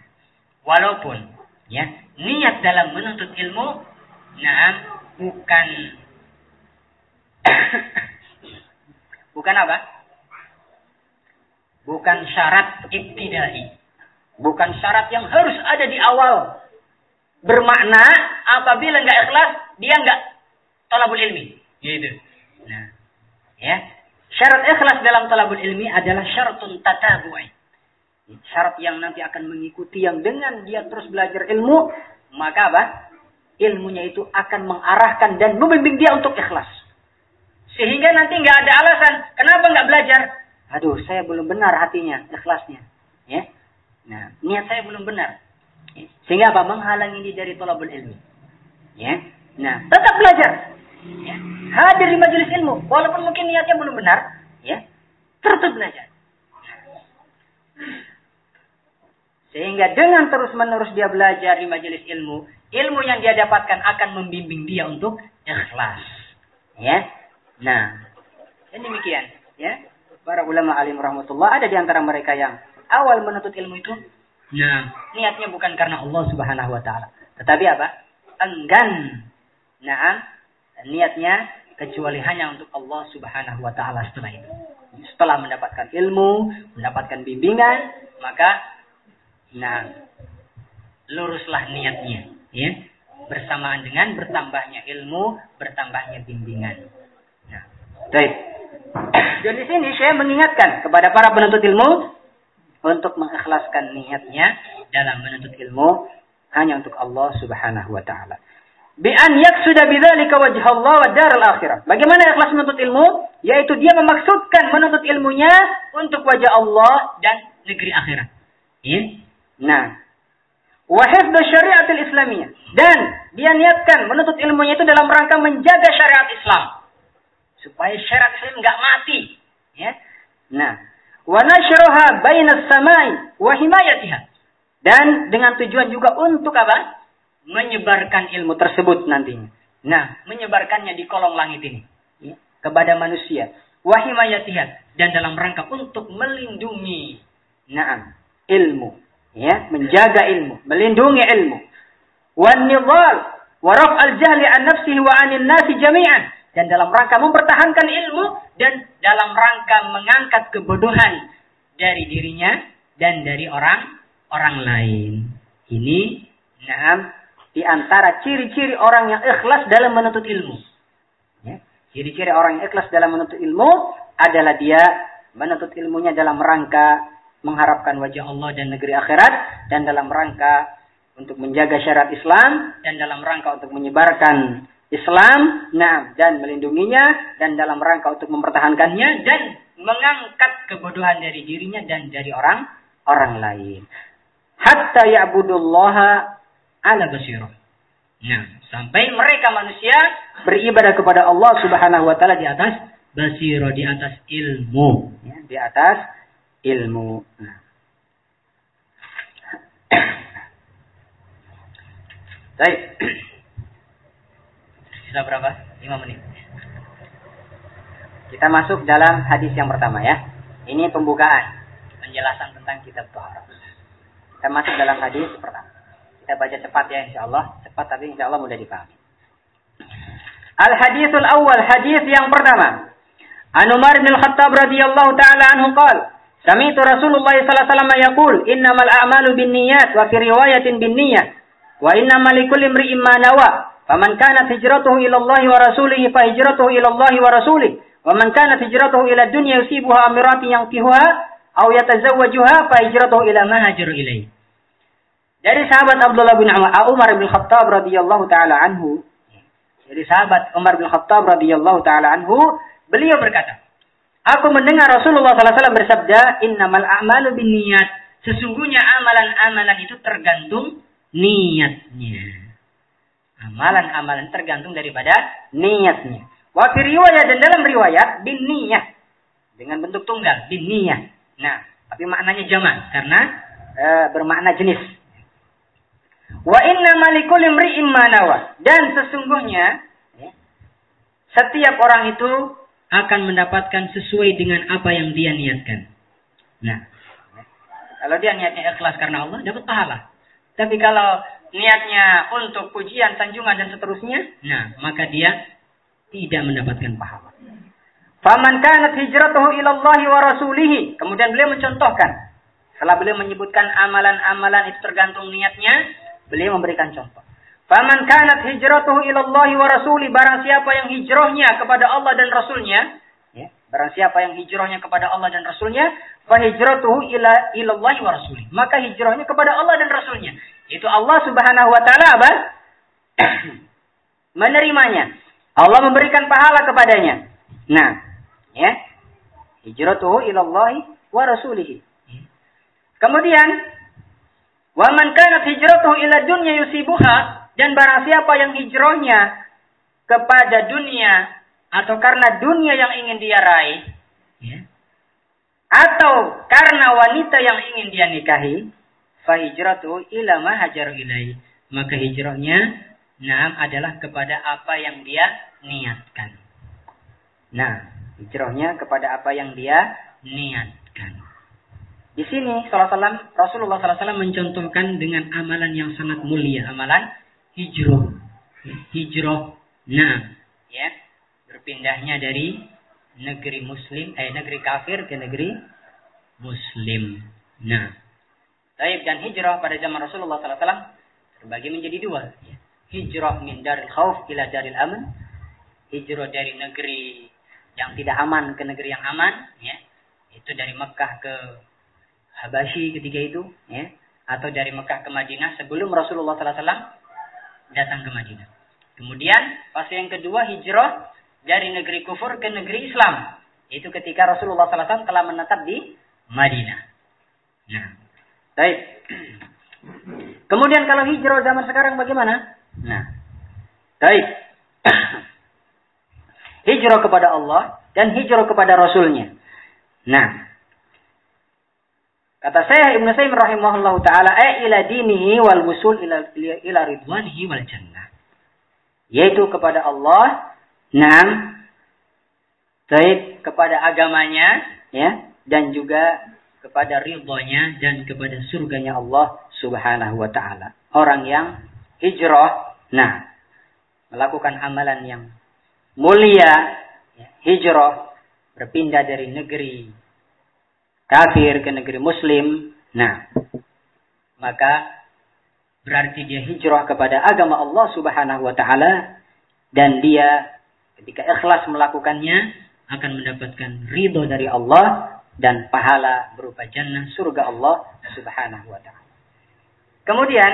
Walaupun ya niat dalam menuntut ilmu nah bukan bukan apa? Bukan syarat ibtidai. Bukan syarat yang harus ada di awal. Bermakna apabila nggak ikhlas, dia nggak tolabul ilmi. Gitu. Nah, Ya. Syarat ikhlas dalam talabul ilmi adalah syaratun tatabu'i. Syarat yang nanti akan mengikuti yang dengan dia terus belajar ilmu, maka apa? Ilmunya itu akan mengarahkan dan membimbing dia untuk ikhlas. Sehingga nanti nggak ada alasan, kenapa nggak belajar? Aduh, saya belum benar hatinya, ikhlasnya. Ya. Nah, niat saya belum benar. Sehingga apa? Menghalangi dia dari talabul ilmi. Ya. Nah, tetap belajar. Ya. Hadir di majelis ilmu. Walaupun mungkin niatnya belum benar. ya Tetap belajar. Sehingga dengan terus-menerus dia belajar di majelis ilmu. Ilmu yang dia dapatkan akan membimbing dia untuk ikhlas. Ya. Nah, dan demikian, ya. Para ulama alim rahmatullah ada di antara mereka yang awal menuntut ilmu itu nah, niatnya bukan karena Allah Subhanahu wa taala, tetapi apa? Enggan. Nah, niatnya kecuali hanya untuk Allah Subhanahu wa taala setelah itu. Setelah mendapatkan ilmu, mendapatkan bimbingan, maka nah luruslah niatnya, ya. Bersamaan dengan bertambahnya ilmu, bertambahnya bimbingan. Baik. Dan di sini saya mengingatkan kepada para penuntut ilmu untuk mengikhlaskan niatnya dalam menuntut ilmu hanya untuk Allah Subhanahu wa taala. Bi an yaksuda bidzalika wajh Allah wa daral akhirah. Bagaimana ikhlas menuntut ilmu? Yaitu dia memaksudkan menuntut ilmunya untuk wajah Allah dan negeri akhirat. Ya. Nah, wa hifdz syariatil islamiyah dan dia niatkan menuntut ilmunya itu dalam rangka menjaga syariat Islam supaya syariat Islam nggak mati. Ya. Nah, wa nashraha bainas samai wa himayatiha. Dan dengan tujuan juga untuk apa? Menyebarkan ilmu tersebut nantinya. Nah, menyebarkannya di kolong langit ini ya, kepada manusia. Wa himayatiha dan dalam rangka untuk melindungi nah, ilmu, ya, menjaga ilmu, melindungi ilmu. Wan nidhal wa raf'al jahli an nafsihi wa 'anil nasi jami'an dan dalam rangka mempertahankan ilmu dan dalam rangka mengangkat kebodohan dari dirinya dan dari orang orang lain. Ini nah, di antara ciri-ciri orang yang ikhlas dalam menuntut ilmu. Ya. Ciri-ciri orang yang ikhlas dalam menuntut ilmu adalah dia menuntut ilmunya dalam rangka mengharapkan wajah Allah dan negeri akhirat dan dalam rangka untuk menjaga syariat Islam dan dalam rangka untuk menyebarkan Islam, nah, dan melindunginya dan dalam rangka untuk mempertahankannya dan mengangkat kebodohan dari dirinya dan dari orang orang lain. Hatta ya'budullaha ala basirah. Nah, sampai mereka manusia beribadah kepada Allah Subhanahu wa taala di atas basirah, di atas ilmu, ya, di atas ilmu. Nah. Baik. Sudah berapa? 5 menit. Kita masuk dalam hadis yang pertama ya. Ini pembukaan. Penjelasan tentang kitab Tuhan. Kita masuk dalam hadis pertama. Kita baca cepat ya insya Allah. Cepat tapi insya Allah mudah dipahami. Al-hadithul awal. Hadis yang pertama. An Umar bin Khattab radhiyallahu taala anhu qala Sami'tu Rasulullah sallallahu alaihi wasallam yaqul innamal a'malu binniyat wa fi riwayatin binniyat wa innamal likulli imri'in ma nawa Faman kanat hijratuhu ila Allah wa rasulihi fa hijratuhu ila Allah wa rasulih. Wa man kanat hijratuhu ila dunya yusibuha amiratin yanqihuha aw yatazawwajuha fa hijratuhu ila ma hajar ilaih. Dari sahabat Abdullah bin Umar bin Khattab radhiyallahu taala anhu. Dari sahabat Umar bin Khattab radhiyallahu taala anhu, beliau berkata, Aku mendengar Rasulullah SAW bersabda, Innamal a'malu bin niat. Sesungguhnya amalan-amalan itu tergantung niatnya. Amalan-amalan tergantung daripada niatnya. Wa riwayat dan dalam riwayat bin niyah. Dengan bentuk tunggal, bin niyah. Nah, tapi maknanya jamak karena e, bermakna jenis. Wa inna malikul imri'im manawa. Dan sesungguhnya ya, setiap orang itu akan mendapatkan sesuai dengan apa yang dia niatkan. Nah, kalau dia niatnya ikhlas karena Allah, dapat pahala. Tapi kalau niatnya untuk pujian, sanjungan dan seterusnya, nah maka dia tidak mendapatkan pahala. Faman kanat hijratuhu ila Allah wa rasulih. Kemudian beliau mencontohkan. Setelah beliau menyebutkan amalan-amalan itu tergantung niatnya, beliau memberikan contoh. Faman kanat hijratuhu ila Allah wa rasulih. Barang siapa yang hijrahnya kepada Allah dan Rasulnya, ya, barang siapa yang hijrahnya kepada Allah dan Rasulnya, fa hijratuhu ila Allah wa rasulih. Maka hijrahnya kepada Allah dan Rasulnya. Itu Allah Subhanahu wa taala apa? Menerimanya. Allah memberikan pahala kepadanya. Nah, ya. Hijratuhu ilallahi wa rasulih. Kemudian, wa man kanat hijratuhu ila dunya yusibuha dan barang siapa yang hijrahnya kepada dunia atau karena dunia yang ingin dia raih, ya, atau karena wanita yang ingin dia nikahi, fahijratu ila ma hajar ilai. Maka hijrahnya Naam adalah kepada apa yang dia niatkan. Nah, hijrahnya kepada apa yang dia niatkan. Di sini Rasulullah SAW mencontohkan dengan amalan yang sangat mulia, amalan hijrah. Hijrah. Nah, ya, berpindahnya dari negeri muslim, eh negeri kafir ke negeri muslim. Nah, Taib dan hijrah pada zaman Rasulullah SAW terbagi menjadi dua. Hijrah min daril khauf ila daril aman. Hijrah dari negeri yang tidak aman ke negeri yang aman. Ya. Itu dari Mekah ke Habashi ketika itu. Ya. Atau dari Mekah ke Madinah sebelum Rasulullah SAW datang ke Madinah. Kemudian fase yang kedua hijrah dari negeri kufur ke negeri Islam. Itu ketika Rasulullah SAW telah menetap di Madinah. Nah, baik. Kemudian kalau hijrah zaman sekarang bagaimana? Nah, baik. hijrah kepada Allah dan hijrah kepada Rasulnya. Nah, kata saya Ibnu Sayyid rahimahullah taala, "Ai ila dinihi wal wusul ila ila ridwanihi wal jannah." Yaitu kepada Allah, nah, baik kepada agamanya, ya, dan juga kepada ridhonya dan kepada surganya Allah Subhanahu wa taala. Orang yang hijrah, nah, melakukan amalan yang mulia, ya, hijrah berpindah dari negeri kafir ke negeri muslim, nah, maka berarti dia hijrah kepada agama Allah Subhanahu wa taala dan dia ketika ikhlas melakukannya akan mendapatkan ridho dari Allah dan pahala berupa jannah surga Allah Subhanahu wa taala. Kemudian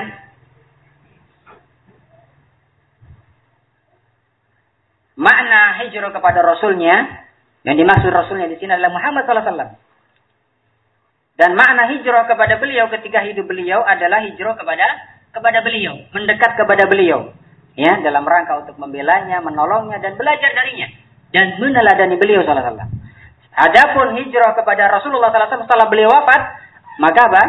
makna hijrah kepada rasulnya yang dimaksud rasulnya di sini adalah Muhammad sallallahu alaihi wasallam. Dan makna hijrah kepada beliau ketika hidup beliau adalah hijrah kepada kepada beliau, mendekat kepada beliau. Ya, dalam rangka untuk membelanya, menolongnya dan belajar darinya dan meneladani beliau sallallahu alaihi. Adapun hijrah kepada Rasulullah SAW setelah beliau wafat, maka apa?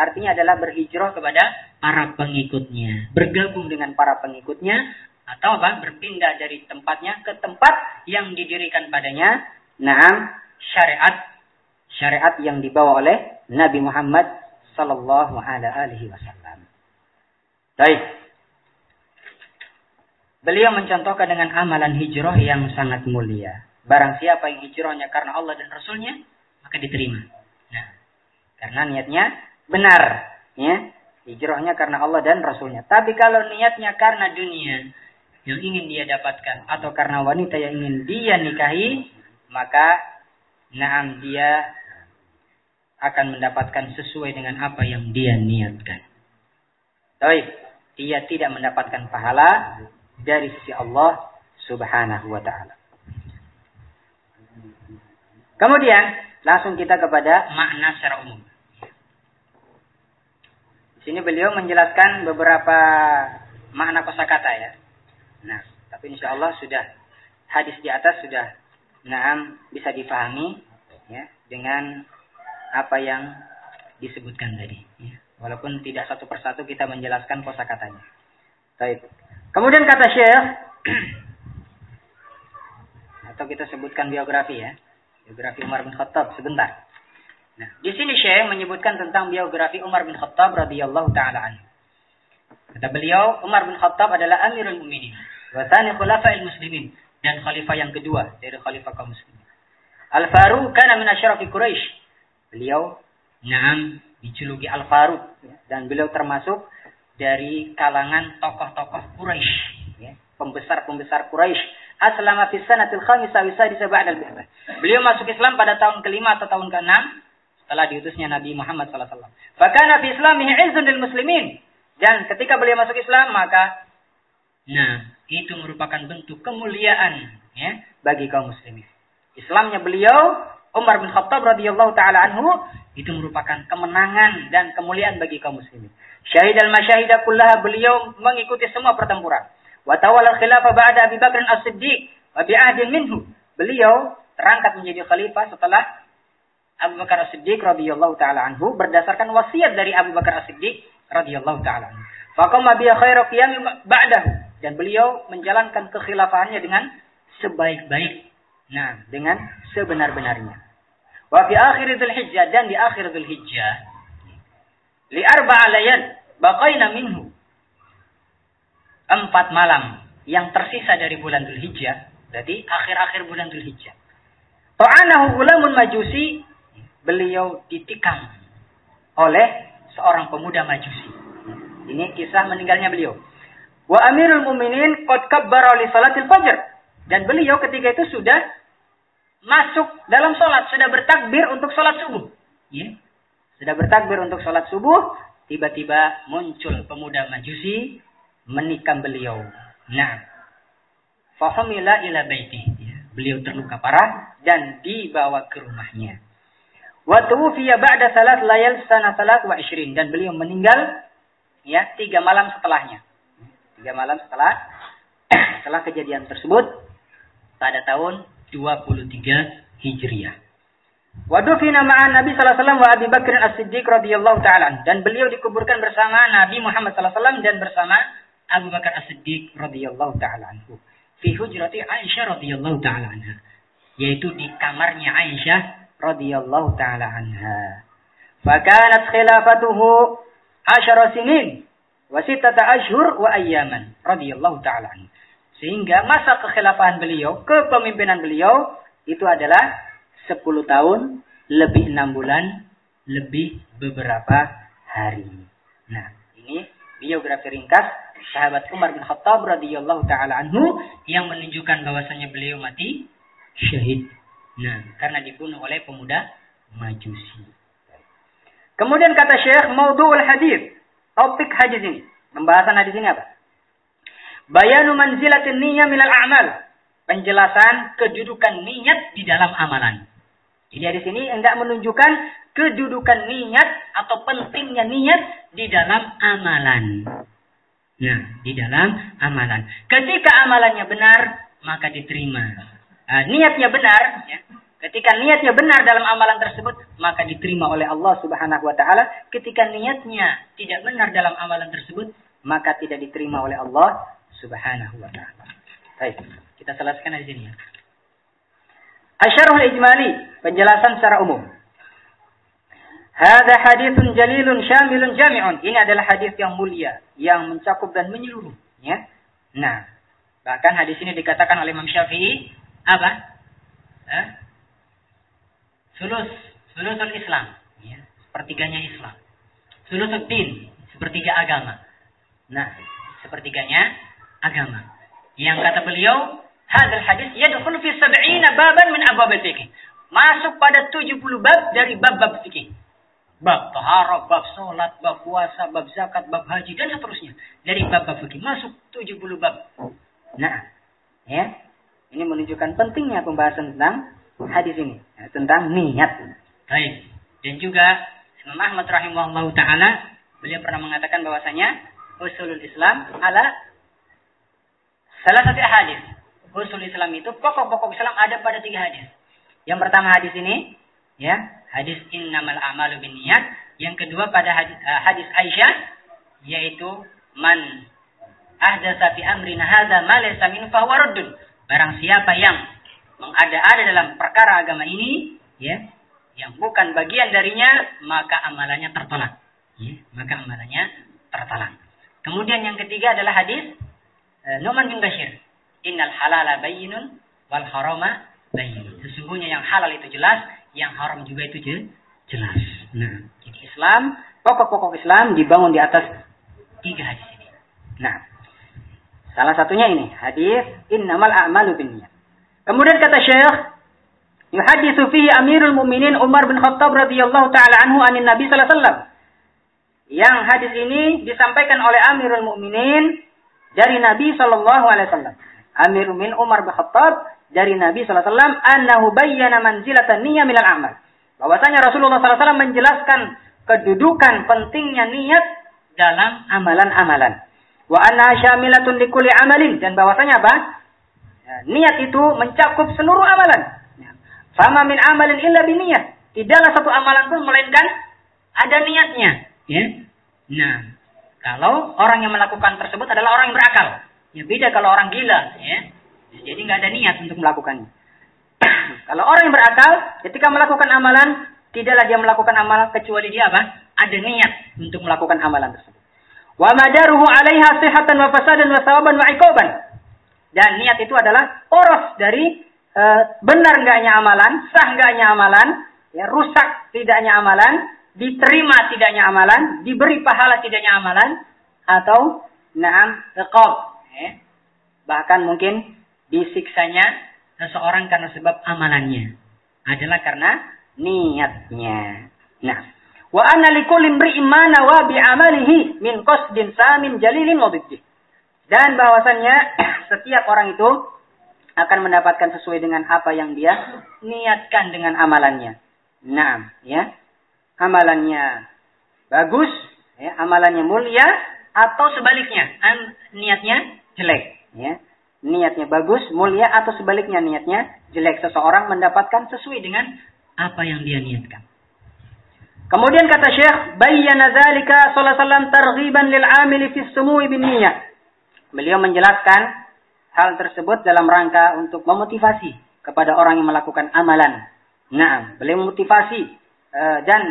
Artinya adalah berhijrah kepada para pengikutnya. Bergabung dengan para pengikutnya. Atau apa? Berpindah dari tempatnya ke tempat yang didirikan padanya. Naam syariat. Syariat yang dibawa oleh Nabi Muhammad Sallallahu Alaihi Wasallam. Baik. Beliau mencontohkan dengan amalan hijrah yang sangat mulia. Barang siapa yang hijrahnya karena Allah dan Rasulnya, maka diterima. Nah, karena niatnya benar. Ya, hijrahnya karena Allah dan Rasulnya. Tapi kalau niatnya karena dunia yang ingin dia dapatkan atau karena wanita yang ingin dia nikahi, maka naam dia akan mendapatkan sesuai dengan apa yang dia niatkan. Baik, dia tidak mendapatkan pahala dari sisi Allah Subhanahu wa taala. Kemudian langsung kita kepada makna secara umum. Di sini beliau menjelaskan beberapa makna kosakata ya. Nah, tapi insya Allah sudah hadis di atas sudah naam bisa difahami ya dengan apa yang disebutkan tadi. Ya. Walaupun tidak satu persatu kita menjelaskan kosakatanya. Baik. Kemudian kata Syekh atau kita sebutkan biografi ya. Biografi Umar bin Khattab sebentar. Nah, di sini Syekh menyebutkan tentang biografi Umar bin Khattab radhiyallahu taala anhu. Kata beliau, Umar bin Khattab adalah Amirul Mukminin wa tsani khulafa'il muslimin dan khalifah yang kedua dari khalifah kaum muslimin. Al-Faruq kana min asyrafi Quraisy. Beliau Naam dijuluki Al-Faruq dan beliau termasuk dari kalangan tokoh-tokoh Quraisy, ya, pembesar-pembesar Quraisy aslama fi sanatil khamisah wa sadisa ba'da al Beliau masuk Islam pada tahun kelima atau tahun keenam setelah diutusnya Nabi Muhammad. Fakana fi islamihi 'izzun lil muslimin. Dan ketika beliau masuk Islam maka nah, itu merupakan bentuk kemuliaan ya bagi kaum muslimin. Islamnya beliau Umar bin Khattab radhiyallahu taala anhu itu merupakan kemenangan dan kemuliaan bagi kaum muslimin. Syahid al-masyahidah kullaha beliau mengikuti semua pertempuran. Wa khilafah ba'da Abi Bakr As-Siddiq wa bi'ahdin minhu. Beliau terangkat menjadi khalifah setelah Abu Bakar As-Siddiq radhiyallahu taala anhu berdasarkan wasiat dari Abu Bakar As-Siddiq radhiyallahu taala. Faqama bi khairu qiyam ba'dahu dan beliau menjalankan kekhilafahannya dengan sebaik-baik Nah, dengan sebenar-benarnya. Wa fi akhir Dzulhijjah dan di akhir Dzulhijjah li arba'a layal baqaina minhu. Empat malam yang tersisa dari bulan Dzulhijjah, berarti akhir-akhir bulan Dzulhijjah. Ta'anahu gulamun majusi, beliau ditikam oleh seorang pemuda majusi. Ini kisah meninggalnya beliau. Wa amirul muminin qad kabbara li salatil fajr. Dan beliau ketika itu sudah masuk dalam sholat, sudah bertakbir untuk sholat subuh. Ya. Sudah bertakbir untuk sholat subuh, tiba-tiba muncul pemuda majusi menikam beliau. Nah, fahumila ila baiti. Ya. Beliau terluka parah dan dibawa ke rumahnya. Wa tuwfiya ba'da salat layal sana salat wa ishrin. Dan beliau meninggal ya tiga malam setelahnya. Tiga malam setelah setelah kejadian tersebut pada tahun 23 Hijriah. Wa dufina ma'an Nabi sallallahu alaihi wasallam wa Abi Bakr As-Siddiq radhiyallahu taala dan beliau dikuburkan bersama Nabi Muhammad sallallahu alaihi wasallam dan bersama Abu Bakar As-Siddiq radhiyallahu taala anhu fi hujrati Aisyah radhiyallahu taala anha yaitu di kamarnya Aisyah radhiyallahu taala anha. Fakanat khilafatuhu asyara sinin wa sittata ashhur wa ayyaman radhiyallahu taala anhu. Sehingga masa kekhilafahan beliau, kepemimpinan beliau itu adalah 10 tahun, lebih 6 bulan, lebih beberapa hari. Nah, ini biografi ringkas sahabat Umar bin Khattab radhiyallahu taala anhu yang menunjukkan bahwasanya beliau mati syahid Nah, karena dibunuh oleh pemuda Majusi. Kemudian kata Syekh, maudhu'ul hadis. Topik hadis ini. Pembahasan hadis ini apa? Bayanu manzilatin niyyah minal a'mal. Penjelasan kedudukan niat di dalam amalan. Jadi hadis ini enggak menunjukkan kedudukan niat atau pentingnya niat di dalam amalan. Nah, di dalam amalan. Ketika amalannya benar, maka diterima. Nah, niatnya benar, ya. ketika niatnya benar dalam amalan tersebut, maka diterima oleh Allah Subhanahu wa taala. Ketika niatnya tidak benar dalam amalan tersebut, maka tidak diterima oleh Allah Subhanahu wa taala. Baik, kita selesaikan di sini ya. Asyarul ijmali, penjelasan secara umum. Hada hadithun jalilun syamilun jami'un. Ini adalah hadis yang mulia, yang mencakup dan menyeluruh, ya. Nah, bahkan hadis ini dikatakan oleh Imam Syafi'i apa? Eh? Sulus, sulusul Islam, ya, sepertiganya Islam. Sulusul din, sepertiga agama. Nah, sepertiganya agama. Yang kata beliau, hadal hadis yadkhulu fi sab'ina baban min abwab fikih. Masuk pada 70 bab dari bab-bab fikih. Bab taharah, bab salat, bab puasa, bab zakat, bab haji dan seterusnya. Dari bab-bab fikih masuk 70 bab. Nah, ya. Ini menunjukkan pentingnya pembahasan tentang hadis ini, ya, tentang niat. Baik. Dan juga Imam Ahmad rahimahullah taala beliau pernah mengatakan bahwasanya usulul Islam ala salah satu hadis. Usul Islam itu pokok-pokok Islam ada pada tiga hadis. Yang pertama hadis ini, ya, hadis innamal a'malu binniyat. Yang kedua pada hadis, uh, hadis Aisyah yaitu man ahdasa fi amrina hadza ma laysa min Barang siapa yang mengada-ada dalam perkara agama ini, ya, yang bukan bagian darinya, maka amalannya tertolak. Ya, maka amalannya tertolak. Kemudian yang ketiga adalah hadis uh, Numan bin Bashir. Innal halala bayyinun wal harama bayyinun. Sesungguhnya yang halal itu jelas, yang haram juga itu jelas. Nah, jadi Islam, pokok-pokok Islam dibangun di atas tiga hadis ini. Nah, Salah satunya ini, hadis innamal a'malu binniyat. Kemudian kata Syekh, yuhaditsu fihi Amirul Mukminin Umar bin Khattab radhiyallahu taala anhu anin Nabi sallallahu alaihi wasallam. Yang hadis ini disampaikan oleh Amirul Mukminin dari Nabi sallallahu alaihi wasallam. Amirul Mukminin Umar bin Khattab dari Nabi sallallahu alaihi wasallam annahu bayyana manzilatan niyyah minal amal. Bahwasanya Rasulullah sallallahu alaihi wasallam menjelaskan kedudukan pentingnya niat dalam amalan-amalan. Wa anna syamilatun likulli amalin dan bahwasanya apa? Ya, niat itu mencakup seluruh amalan. Ya. Fama min amalin illa biniyat. Tidaklah satu amalan pun melainkan ada niatnya, ya. Nah, kalau orang yang melakukan tersebut adalah orang yang berakal. Ya beda kalau orang gila, ya. Jadi nggak ada niat untuk melakukannya. Kalau orang yang berakal ketika melakukan amalan tidaklah dia melakukan amalan kecuali dia apa? Ada niat untuk melakukan amalan tersebut. Wa madaruhu 'alaiha sihatan wa fasadan wa sawaban wa iqaban. Dan niat itu adalah poros dari e, benar enggaknya amalan, sah enggaknya amalan, ya rusak tidaknya amalan, diterima tidaknya amalan, diberi pahala tidaknya amalan atau na'am iqab, ya. Bahkan mungkin disiksanya seseorang karena sebab amalannya. Adalah karena niatnya. Nah, wa anna likulli imri'in ma nawa bi amalihi min qasdin samin jalilin wa Dan bahwasannya setiap orang itu akan mendapatkan sesuai dengan apa yang dia niatkan dengan amalannya. Nah, ya. Amalannya bagus, ya, amalannya mulia atau sebaliknya, niatnya jelek, ya. Niatnya bagus, mulia atau sebaliknya niatnya jelek seseorang mendapatkan sesuai dengan apa yang dia niatkan. Kemudian kata Syekh, bayyana dzalika sallallahu alaihi targhiban lil 'amili fi sumu'i bin niyyah. Beliau menjelaskan hal tersebut dalam rangka untuk memotivasi kepada orang yang melakukan amalan. Nah, beliau memotivasi uh, dan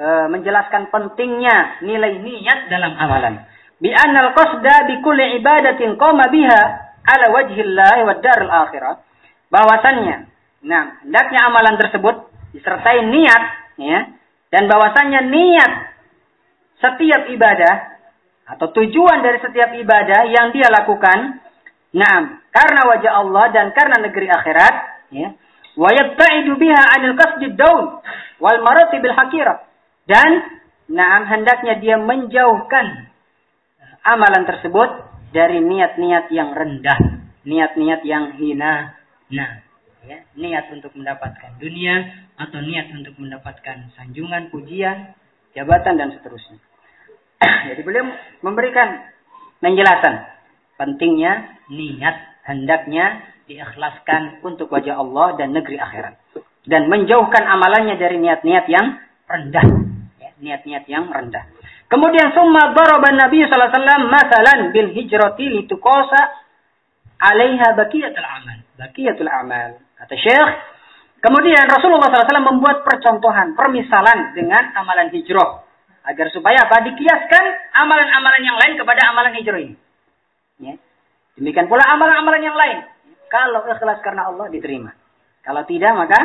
uh, menjelaskan pentingnya nilai niat dalam amalan. Bi annal qasda bi kulli ibadatin qama biha ala wajhillah wa daril akhirah. Bahwasannya Nah, hendaknya amalan tersebut disertai niat, ya, dan bahwasannya niat setiap ibadah atau tujuan dari setiap ibadah yang dia lakukan, nah, karena wajah Allah dan karena negeri akhirat, ya, wa 'anil qasdid daun wal maratibil hakirah. Dan nah, hendaknya dia menjauhkan amalan tersebut dari niat-niat yang rendah, niat-niat yang hina. Nah, ya, niat untuk mendapatkan dunia atau niat untuk mendapatkan sanjungan, pujian, jabatan dan seterusnya. Jadi beliau memberikan penjelasan pentingnya niat hendaknya diikhlaskan untuk wajah Allah dan negeri akhirat dan menjauhkan amalannya dari niat-niat yang rendah, ya, niat-niat yang rendah. Kemudian summa daraba Nabi sallallahu alaihi wasallam masalan bil hijrati lituqasa 'alaiha baqiyatul amal. Baqiyatul amal. Kata Syekh, kemudian Rasulullah SAW membuat percontohan, permisalan dengan amalan hijrah. Agar supaya apa? Dikiaskan amalan-amalan yang lain kepada amalan hijrah ini. Ya. Demikian pula amalan-amalan yang lain. Kalau ikhlas karena Allah diterima. Kalau tidak maka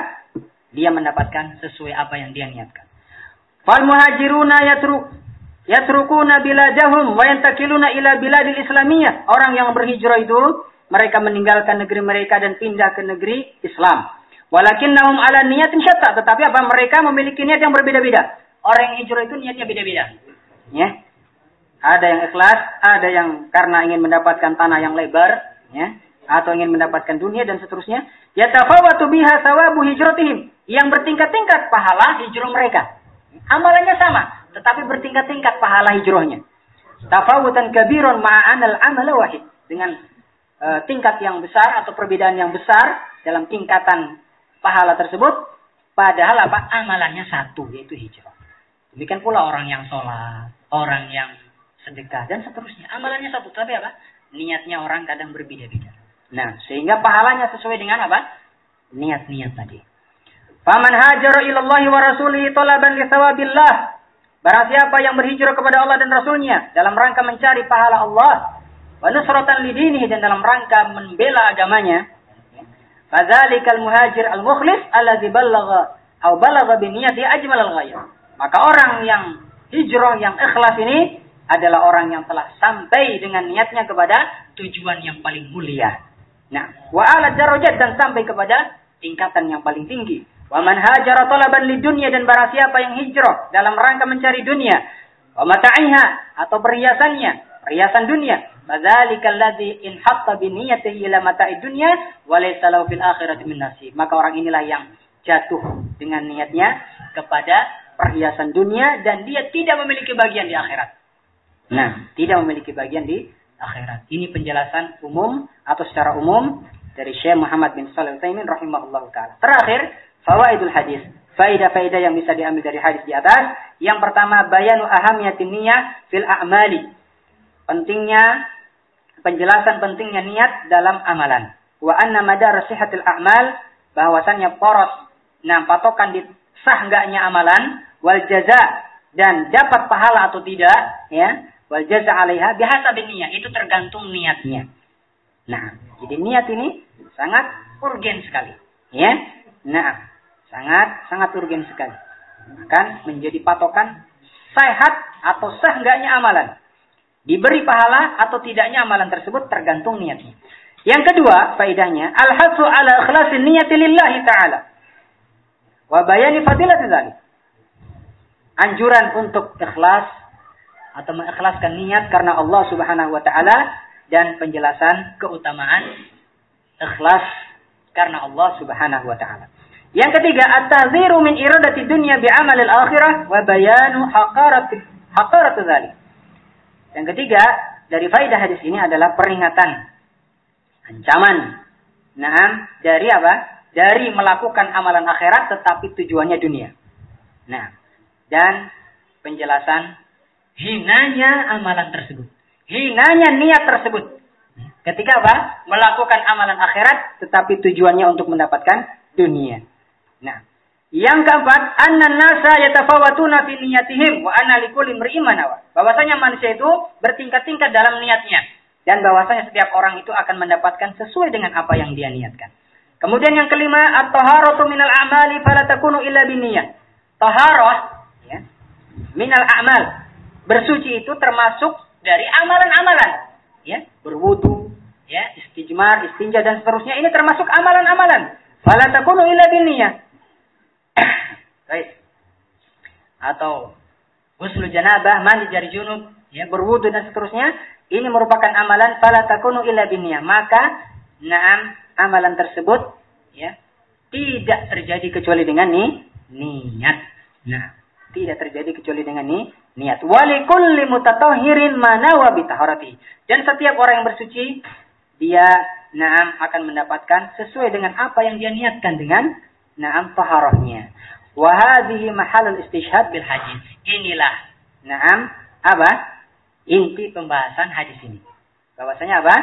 dia mendapatkan sesuai apa yang dia niatkan. Fal muhajiruna yatruk yatrukuna biladahum wa yantakiluna ila biladil islamiyah. Orang yang berhijrah itu mereka meninggalkan negeri mereka dan pindah ke negeri Islam. Walakin naum ala niatin syatta. Tetapi apa? Mereka memiliki niat yang berbeda-beda. Orang yang hijrah itu niatnya beda-beda. Ya. Ada yang ikhlas, ada yang karena ingin mendapatkan tanah yang lebar, ya, atau ingin mendapatkan dunia dan seterusnya. Ya tafawatu biha sawabu hijratihim. Yang bertingkat-tingkat pahala hijrah mereka. Amalannya sama, tetapi bertingkat-tingkat pahala hijrahnya. Tafawutan kabiron ma'anal amal wahid. Dengan e, tingkat yang besar atau perbedaan yang besar dalam tingkatan pahala tersebut, padahal apa amalannya satu yaitu hijrah. Demikian pula orang yang sholat, orang yang sedekah dan seterusnya. Amalannya satu, tapi apa? Niatnya orang kadang berbeda-beda. Nah, sehingga pahalanya sesuai dengan apa? Niat-niat tadi. Faman hajara ilallahi wa rasulihi talaban li. Barang siapa yang berhijrah kepada Allah dan Rasulnya dalam rangka mencari pahala Allah, wa nusratan dan dalam rangka membela agamanya fadzalikal muhajir al mukhlis alladzi ballagha aw balagha bi niyyati ajmal al ghayah maka orang yang hijrah yang ikhlas ini adalah orang yang telah sampai dengan niatnya kepada tujuan yang paling mulia nah wa ala darajat dan sampai kepada tingkatan yang paling tinggi wa man hajara talaban lidunya dan barang siapa yang hijrah dalam rangka mencari dunia wa mata'iha atau perhiasannya perhiasan dunia. Madzalikal ladzi in hatta bi ila mata'id dunya wa laysa lahu fil akhirati min nasib. Maka orang inilah yang jatuh dengan niatnya kepada perhiasan dunia dan dia tidak memiliki bagian di akhirat. Nah, tidak memiliki bagian di akhirat. Ini penjelasan umum atau secara umum dari Syekh Muhammad bin Shalih Al-Utsaimin rahimahullah taala. Terakhir, fawaidul hadis. Faidah-faidah yang bisa diambil dari hadis di atas. Yang pertama, bayanu ahamiyatin niyyah fil a'mali pentingnya penjelasan pentingnya niat dalam amalan. Wa anna madar sihatil a'mal bahwasannya poros nah patokan di sah enggaknya amalan wal jaza dan dapat pahala atau tidak ya wal jaza alaiha bihasa niat itu tergantung niatnya. Nah jadi niat ini sangat urgen sekali ya. Nah sangat sangat urgen sekali. Akan menjadi patokan sehat atau sah enggaknya amalan diberi pahala atau tidaknya amalan tersebut tergantung niatnya yang kedua faedahnya al-hasu ala ikhlasin niyati lillahi ta'ala Wa bayani fadilat dzalik. Anjuran untuk ikhlas atau mengikhlaskan niat karena Allah Subhanahu wa taala dan penjelasan keutamaan ikhlas karena Allah Subhanahu wa taala. Yang ketiga, at-tahdziru min iradati dunya bi amalil akhirah wa bayanu haqarat haqarat dzalik. Yang ketiga, dari faidah hadis ini adalah peringatan ancaman. Nah, dari apa? dari melakukan amalan akhirat tetapi tujuannya dunia. Nah, dan penjelasan hinanya amalan tersebut. Hinanya niat tersebut. Ketika apa? Melakukan amalan akhirat tetapi tujuannya untuk mendapatkan dunia. Nah, yang keempat, anna nasa yatafawatuna fi niyatihim wa anna likulli imri'in Bahwasanya manusia itu bertingkat-tingkat dalam niatnya dan bahwasanya setiap orang itu akan mendapatkan sesuai dengan apa yang dia niatkan. Kemudian yang kelima, at-taharatu minal a'mali fala takunu illa biniyah. Taharah ya, minal a'mal. Bersuci itu termasuk dari amalan-amalan, ya, berwudu, ya, istijmar, istinja dan seterusnya ini termasuk amalan-amalan. Fala takunu illa biniyah. Baik. Atau ghusl janabah, mandi jari junub, ya, berwudu dan seterusnya, ini merupakan amalan fala takunu illa biniyah. Maka Naam, amalan tersebut ya tidak terjadi kecuali dengan ni, niat. Nah, tidak terjadi kecuali dengan ni, niat. Walikulli mutatahirin manawa bitaharati. Dan setiap orang yang bersuci, dia naam akan mendapatkan sesuai dengan apa yang dia niatkan dengan naam taharahnya. Wahadihi mahalul istishhad bil hadis. Inilah naam apa? Inti pembahasan hadis ini. Bahwasanya apa?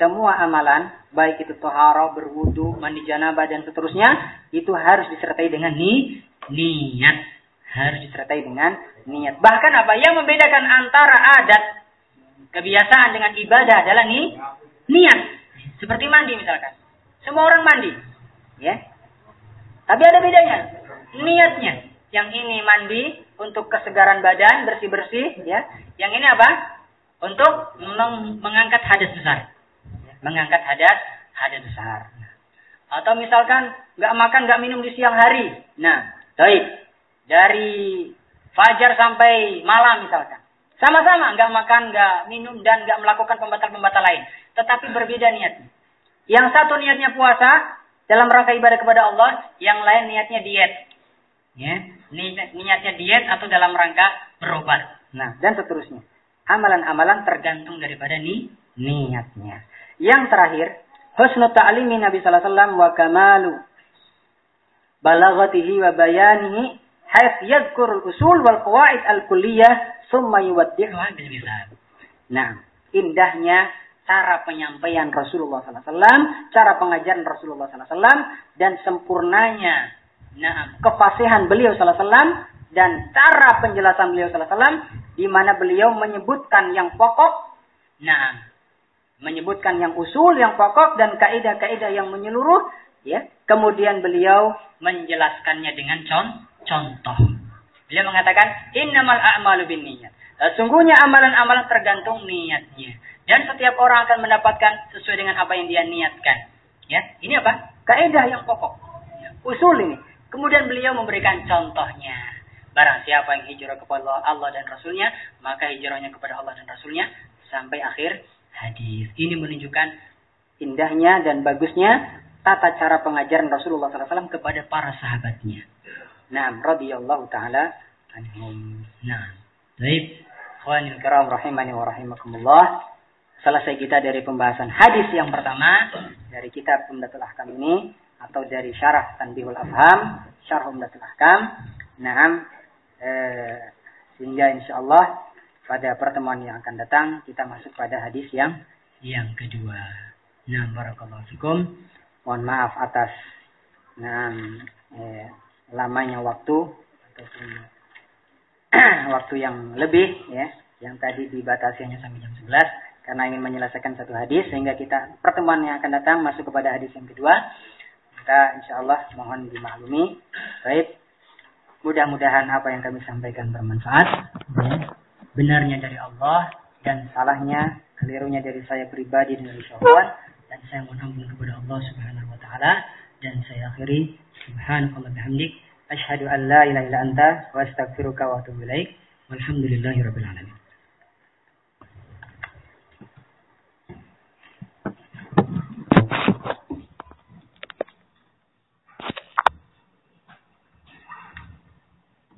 semua amalan, baik itu tohara, berwudu, mandi janabah dan seterusnya, itu harus disertai dengan ni, niat. Harus disertai dengan niat. Bahkan apa yang membedakan antara adat, kebiasaan dengan ibadah adalah ni, niat. Seperti mandi misalkan. Semua orang mandi. Ya. Tapi ada bedanya. Niatnya. Yang ini mandi untuk kesegaran badan, bersih-bersih. ya. Yang ini apa? Untuk mengangkat hadas besar mengangkat hadas hadas besar. Atau misalkan nggak makan nggak minum di siang hari. Nah, baik dari fajar sampai malam misalkan. Sama-sama nggak makan, nggak minum dan nggak melakukan pembatal-pembatal lain. Tetapi berbeda niatnya. Yang satu niatnya puasa dalam rangka ibadah kepada Allah, yang lain niatnya diet. Ya, niatnya diet atau dalam rangka berobat. Nah, dan seterusnya. Amalan-amalan tergantung daripada ni niatnya. Yang terakhir, husnu ta'limi Nabi sallallahu alaihi wasallam wa kamalu balaghatihi wa bayanihi hayth yadhkur al-usul wal qawaid al-kulliyah thumma yuwaddi'uha bil Nah, indahnya cara penyampaian Rasulullah SAW, cara pengajaran Rasulullah SAW, dan sempurnanya nah, kefasihan beliau SAW, dan cara penjelasan beliau SAW, di mana beliau menyebutkan yang pokok, nah, menyebutkan yang usul, yang pokok dan kaidah-kaidah yang menyeluruh, ya. Kemudian beliau menjelaskannya dengan contoh. Beliau mengatakan, "Innamal a'malu binniyat." Sungguhnya amalan-amalan tergantung niatnya. Dan setiap orang akan mendapatkan sesuai dengan apa yang dia niatkan. Ya, ini apa? Kaidah yang pokok. Usul ini. Kemudian beliau memberikan contohnya. Barang siapa yang hijrah kepada Allah dan Rasulnya, maka hijrahnya kepada Allah dan Rasulnya sampai akhir hadis. Ini menunjukkan indahnya dan bagusnya tata cara pengajaran Rasulullah SAW kepada para sahabatnya. Nah, radhiyallahu taala anhum. Nah, baik. Khawanil kiram rahimani wa rahimakumullah. Selesai kita dari pembahasan hadis yang pertama dari kitab Umdatul Ahkam ini atau dari syarah Tanbihul Afham, syarah Umdatul Ahkam. Nah, eh, sehingga insyaallah pada pertemuan yang akan datang kita masuk pada hadis yang yang kedua. Nah, barakallahu fikum. Mohon maaf atas nah, eh, lamanya waktu ataupun waktu yang lebih ya, yang tadi dibatasi hanya sampai jam 11 karena ingin menyelesaikan satu hadis sehingga kita pertemuan yang akan datang masuk kepada hadis yang kedua. Maka insya Allah mohon dimaklumi. Baik, mudah-mudahan apa yang kami sampaikan bermanfaat. Ya. Benarnya dari Allah dan salahnya, kelirunya dari saya pribadi dan dari syaitan. Dan saya mohon ampun kepada Allah Subhanahu Wa Taala dan saya akhiri Subhanallah bihamdik. Ashhadu an la ilaha illa anta wa astaghfiruka wa atubu ilaik. Walhamdulillahirabbil alamin.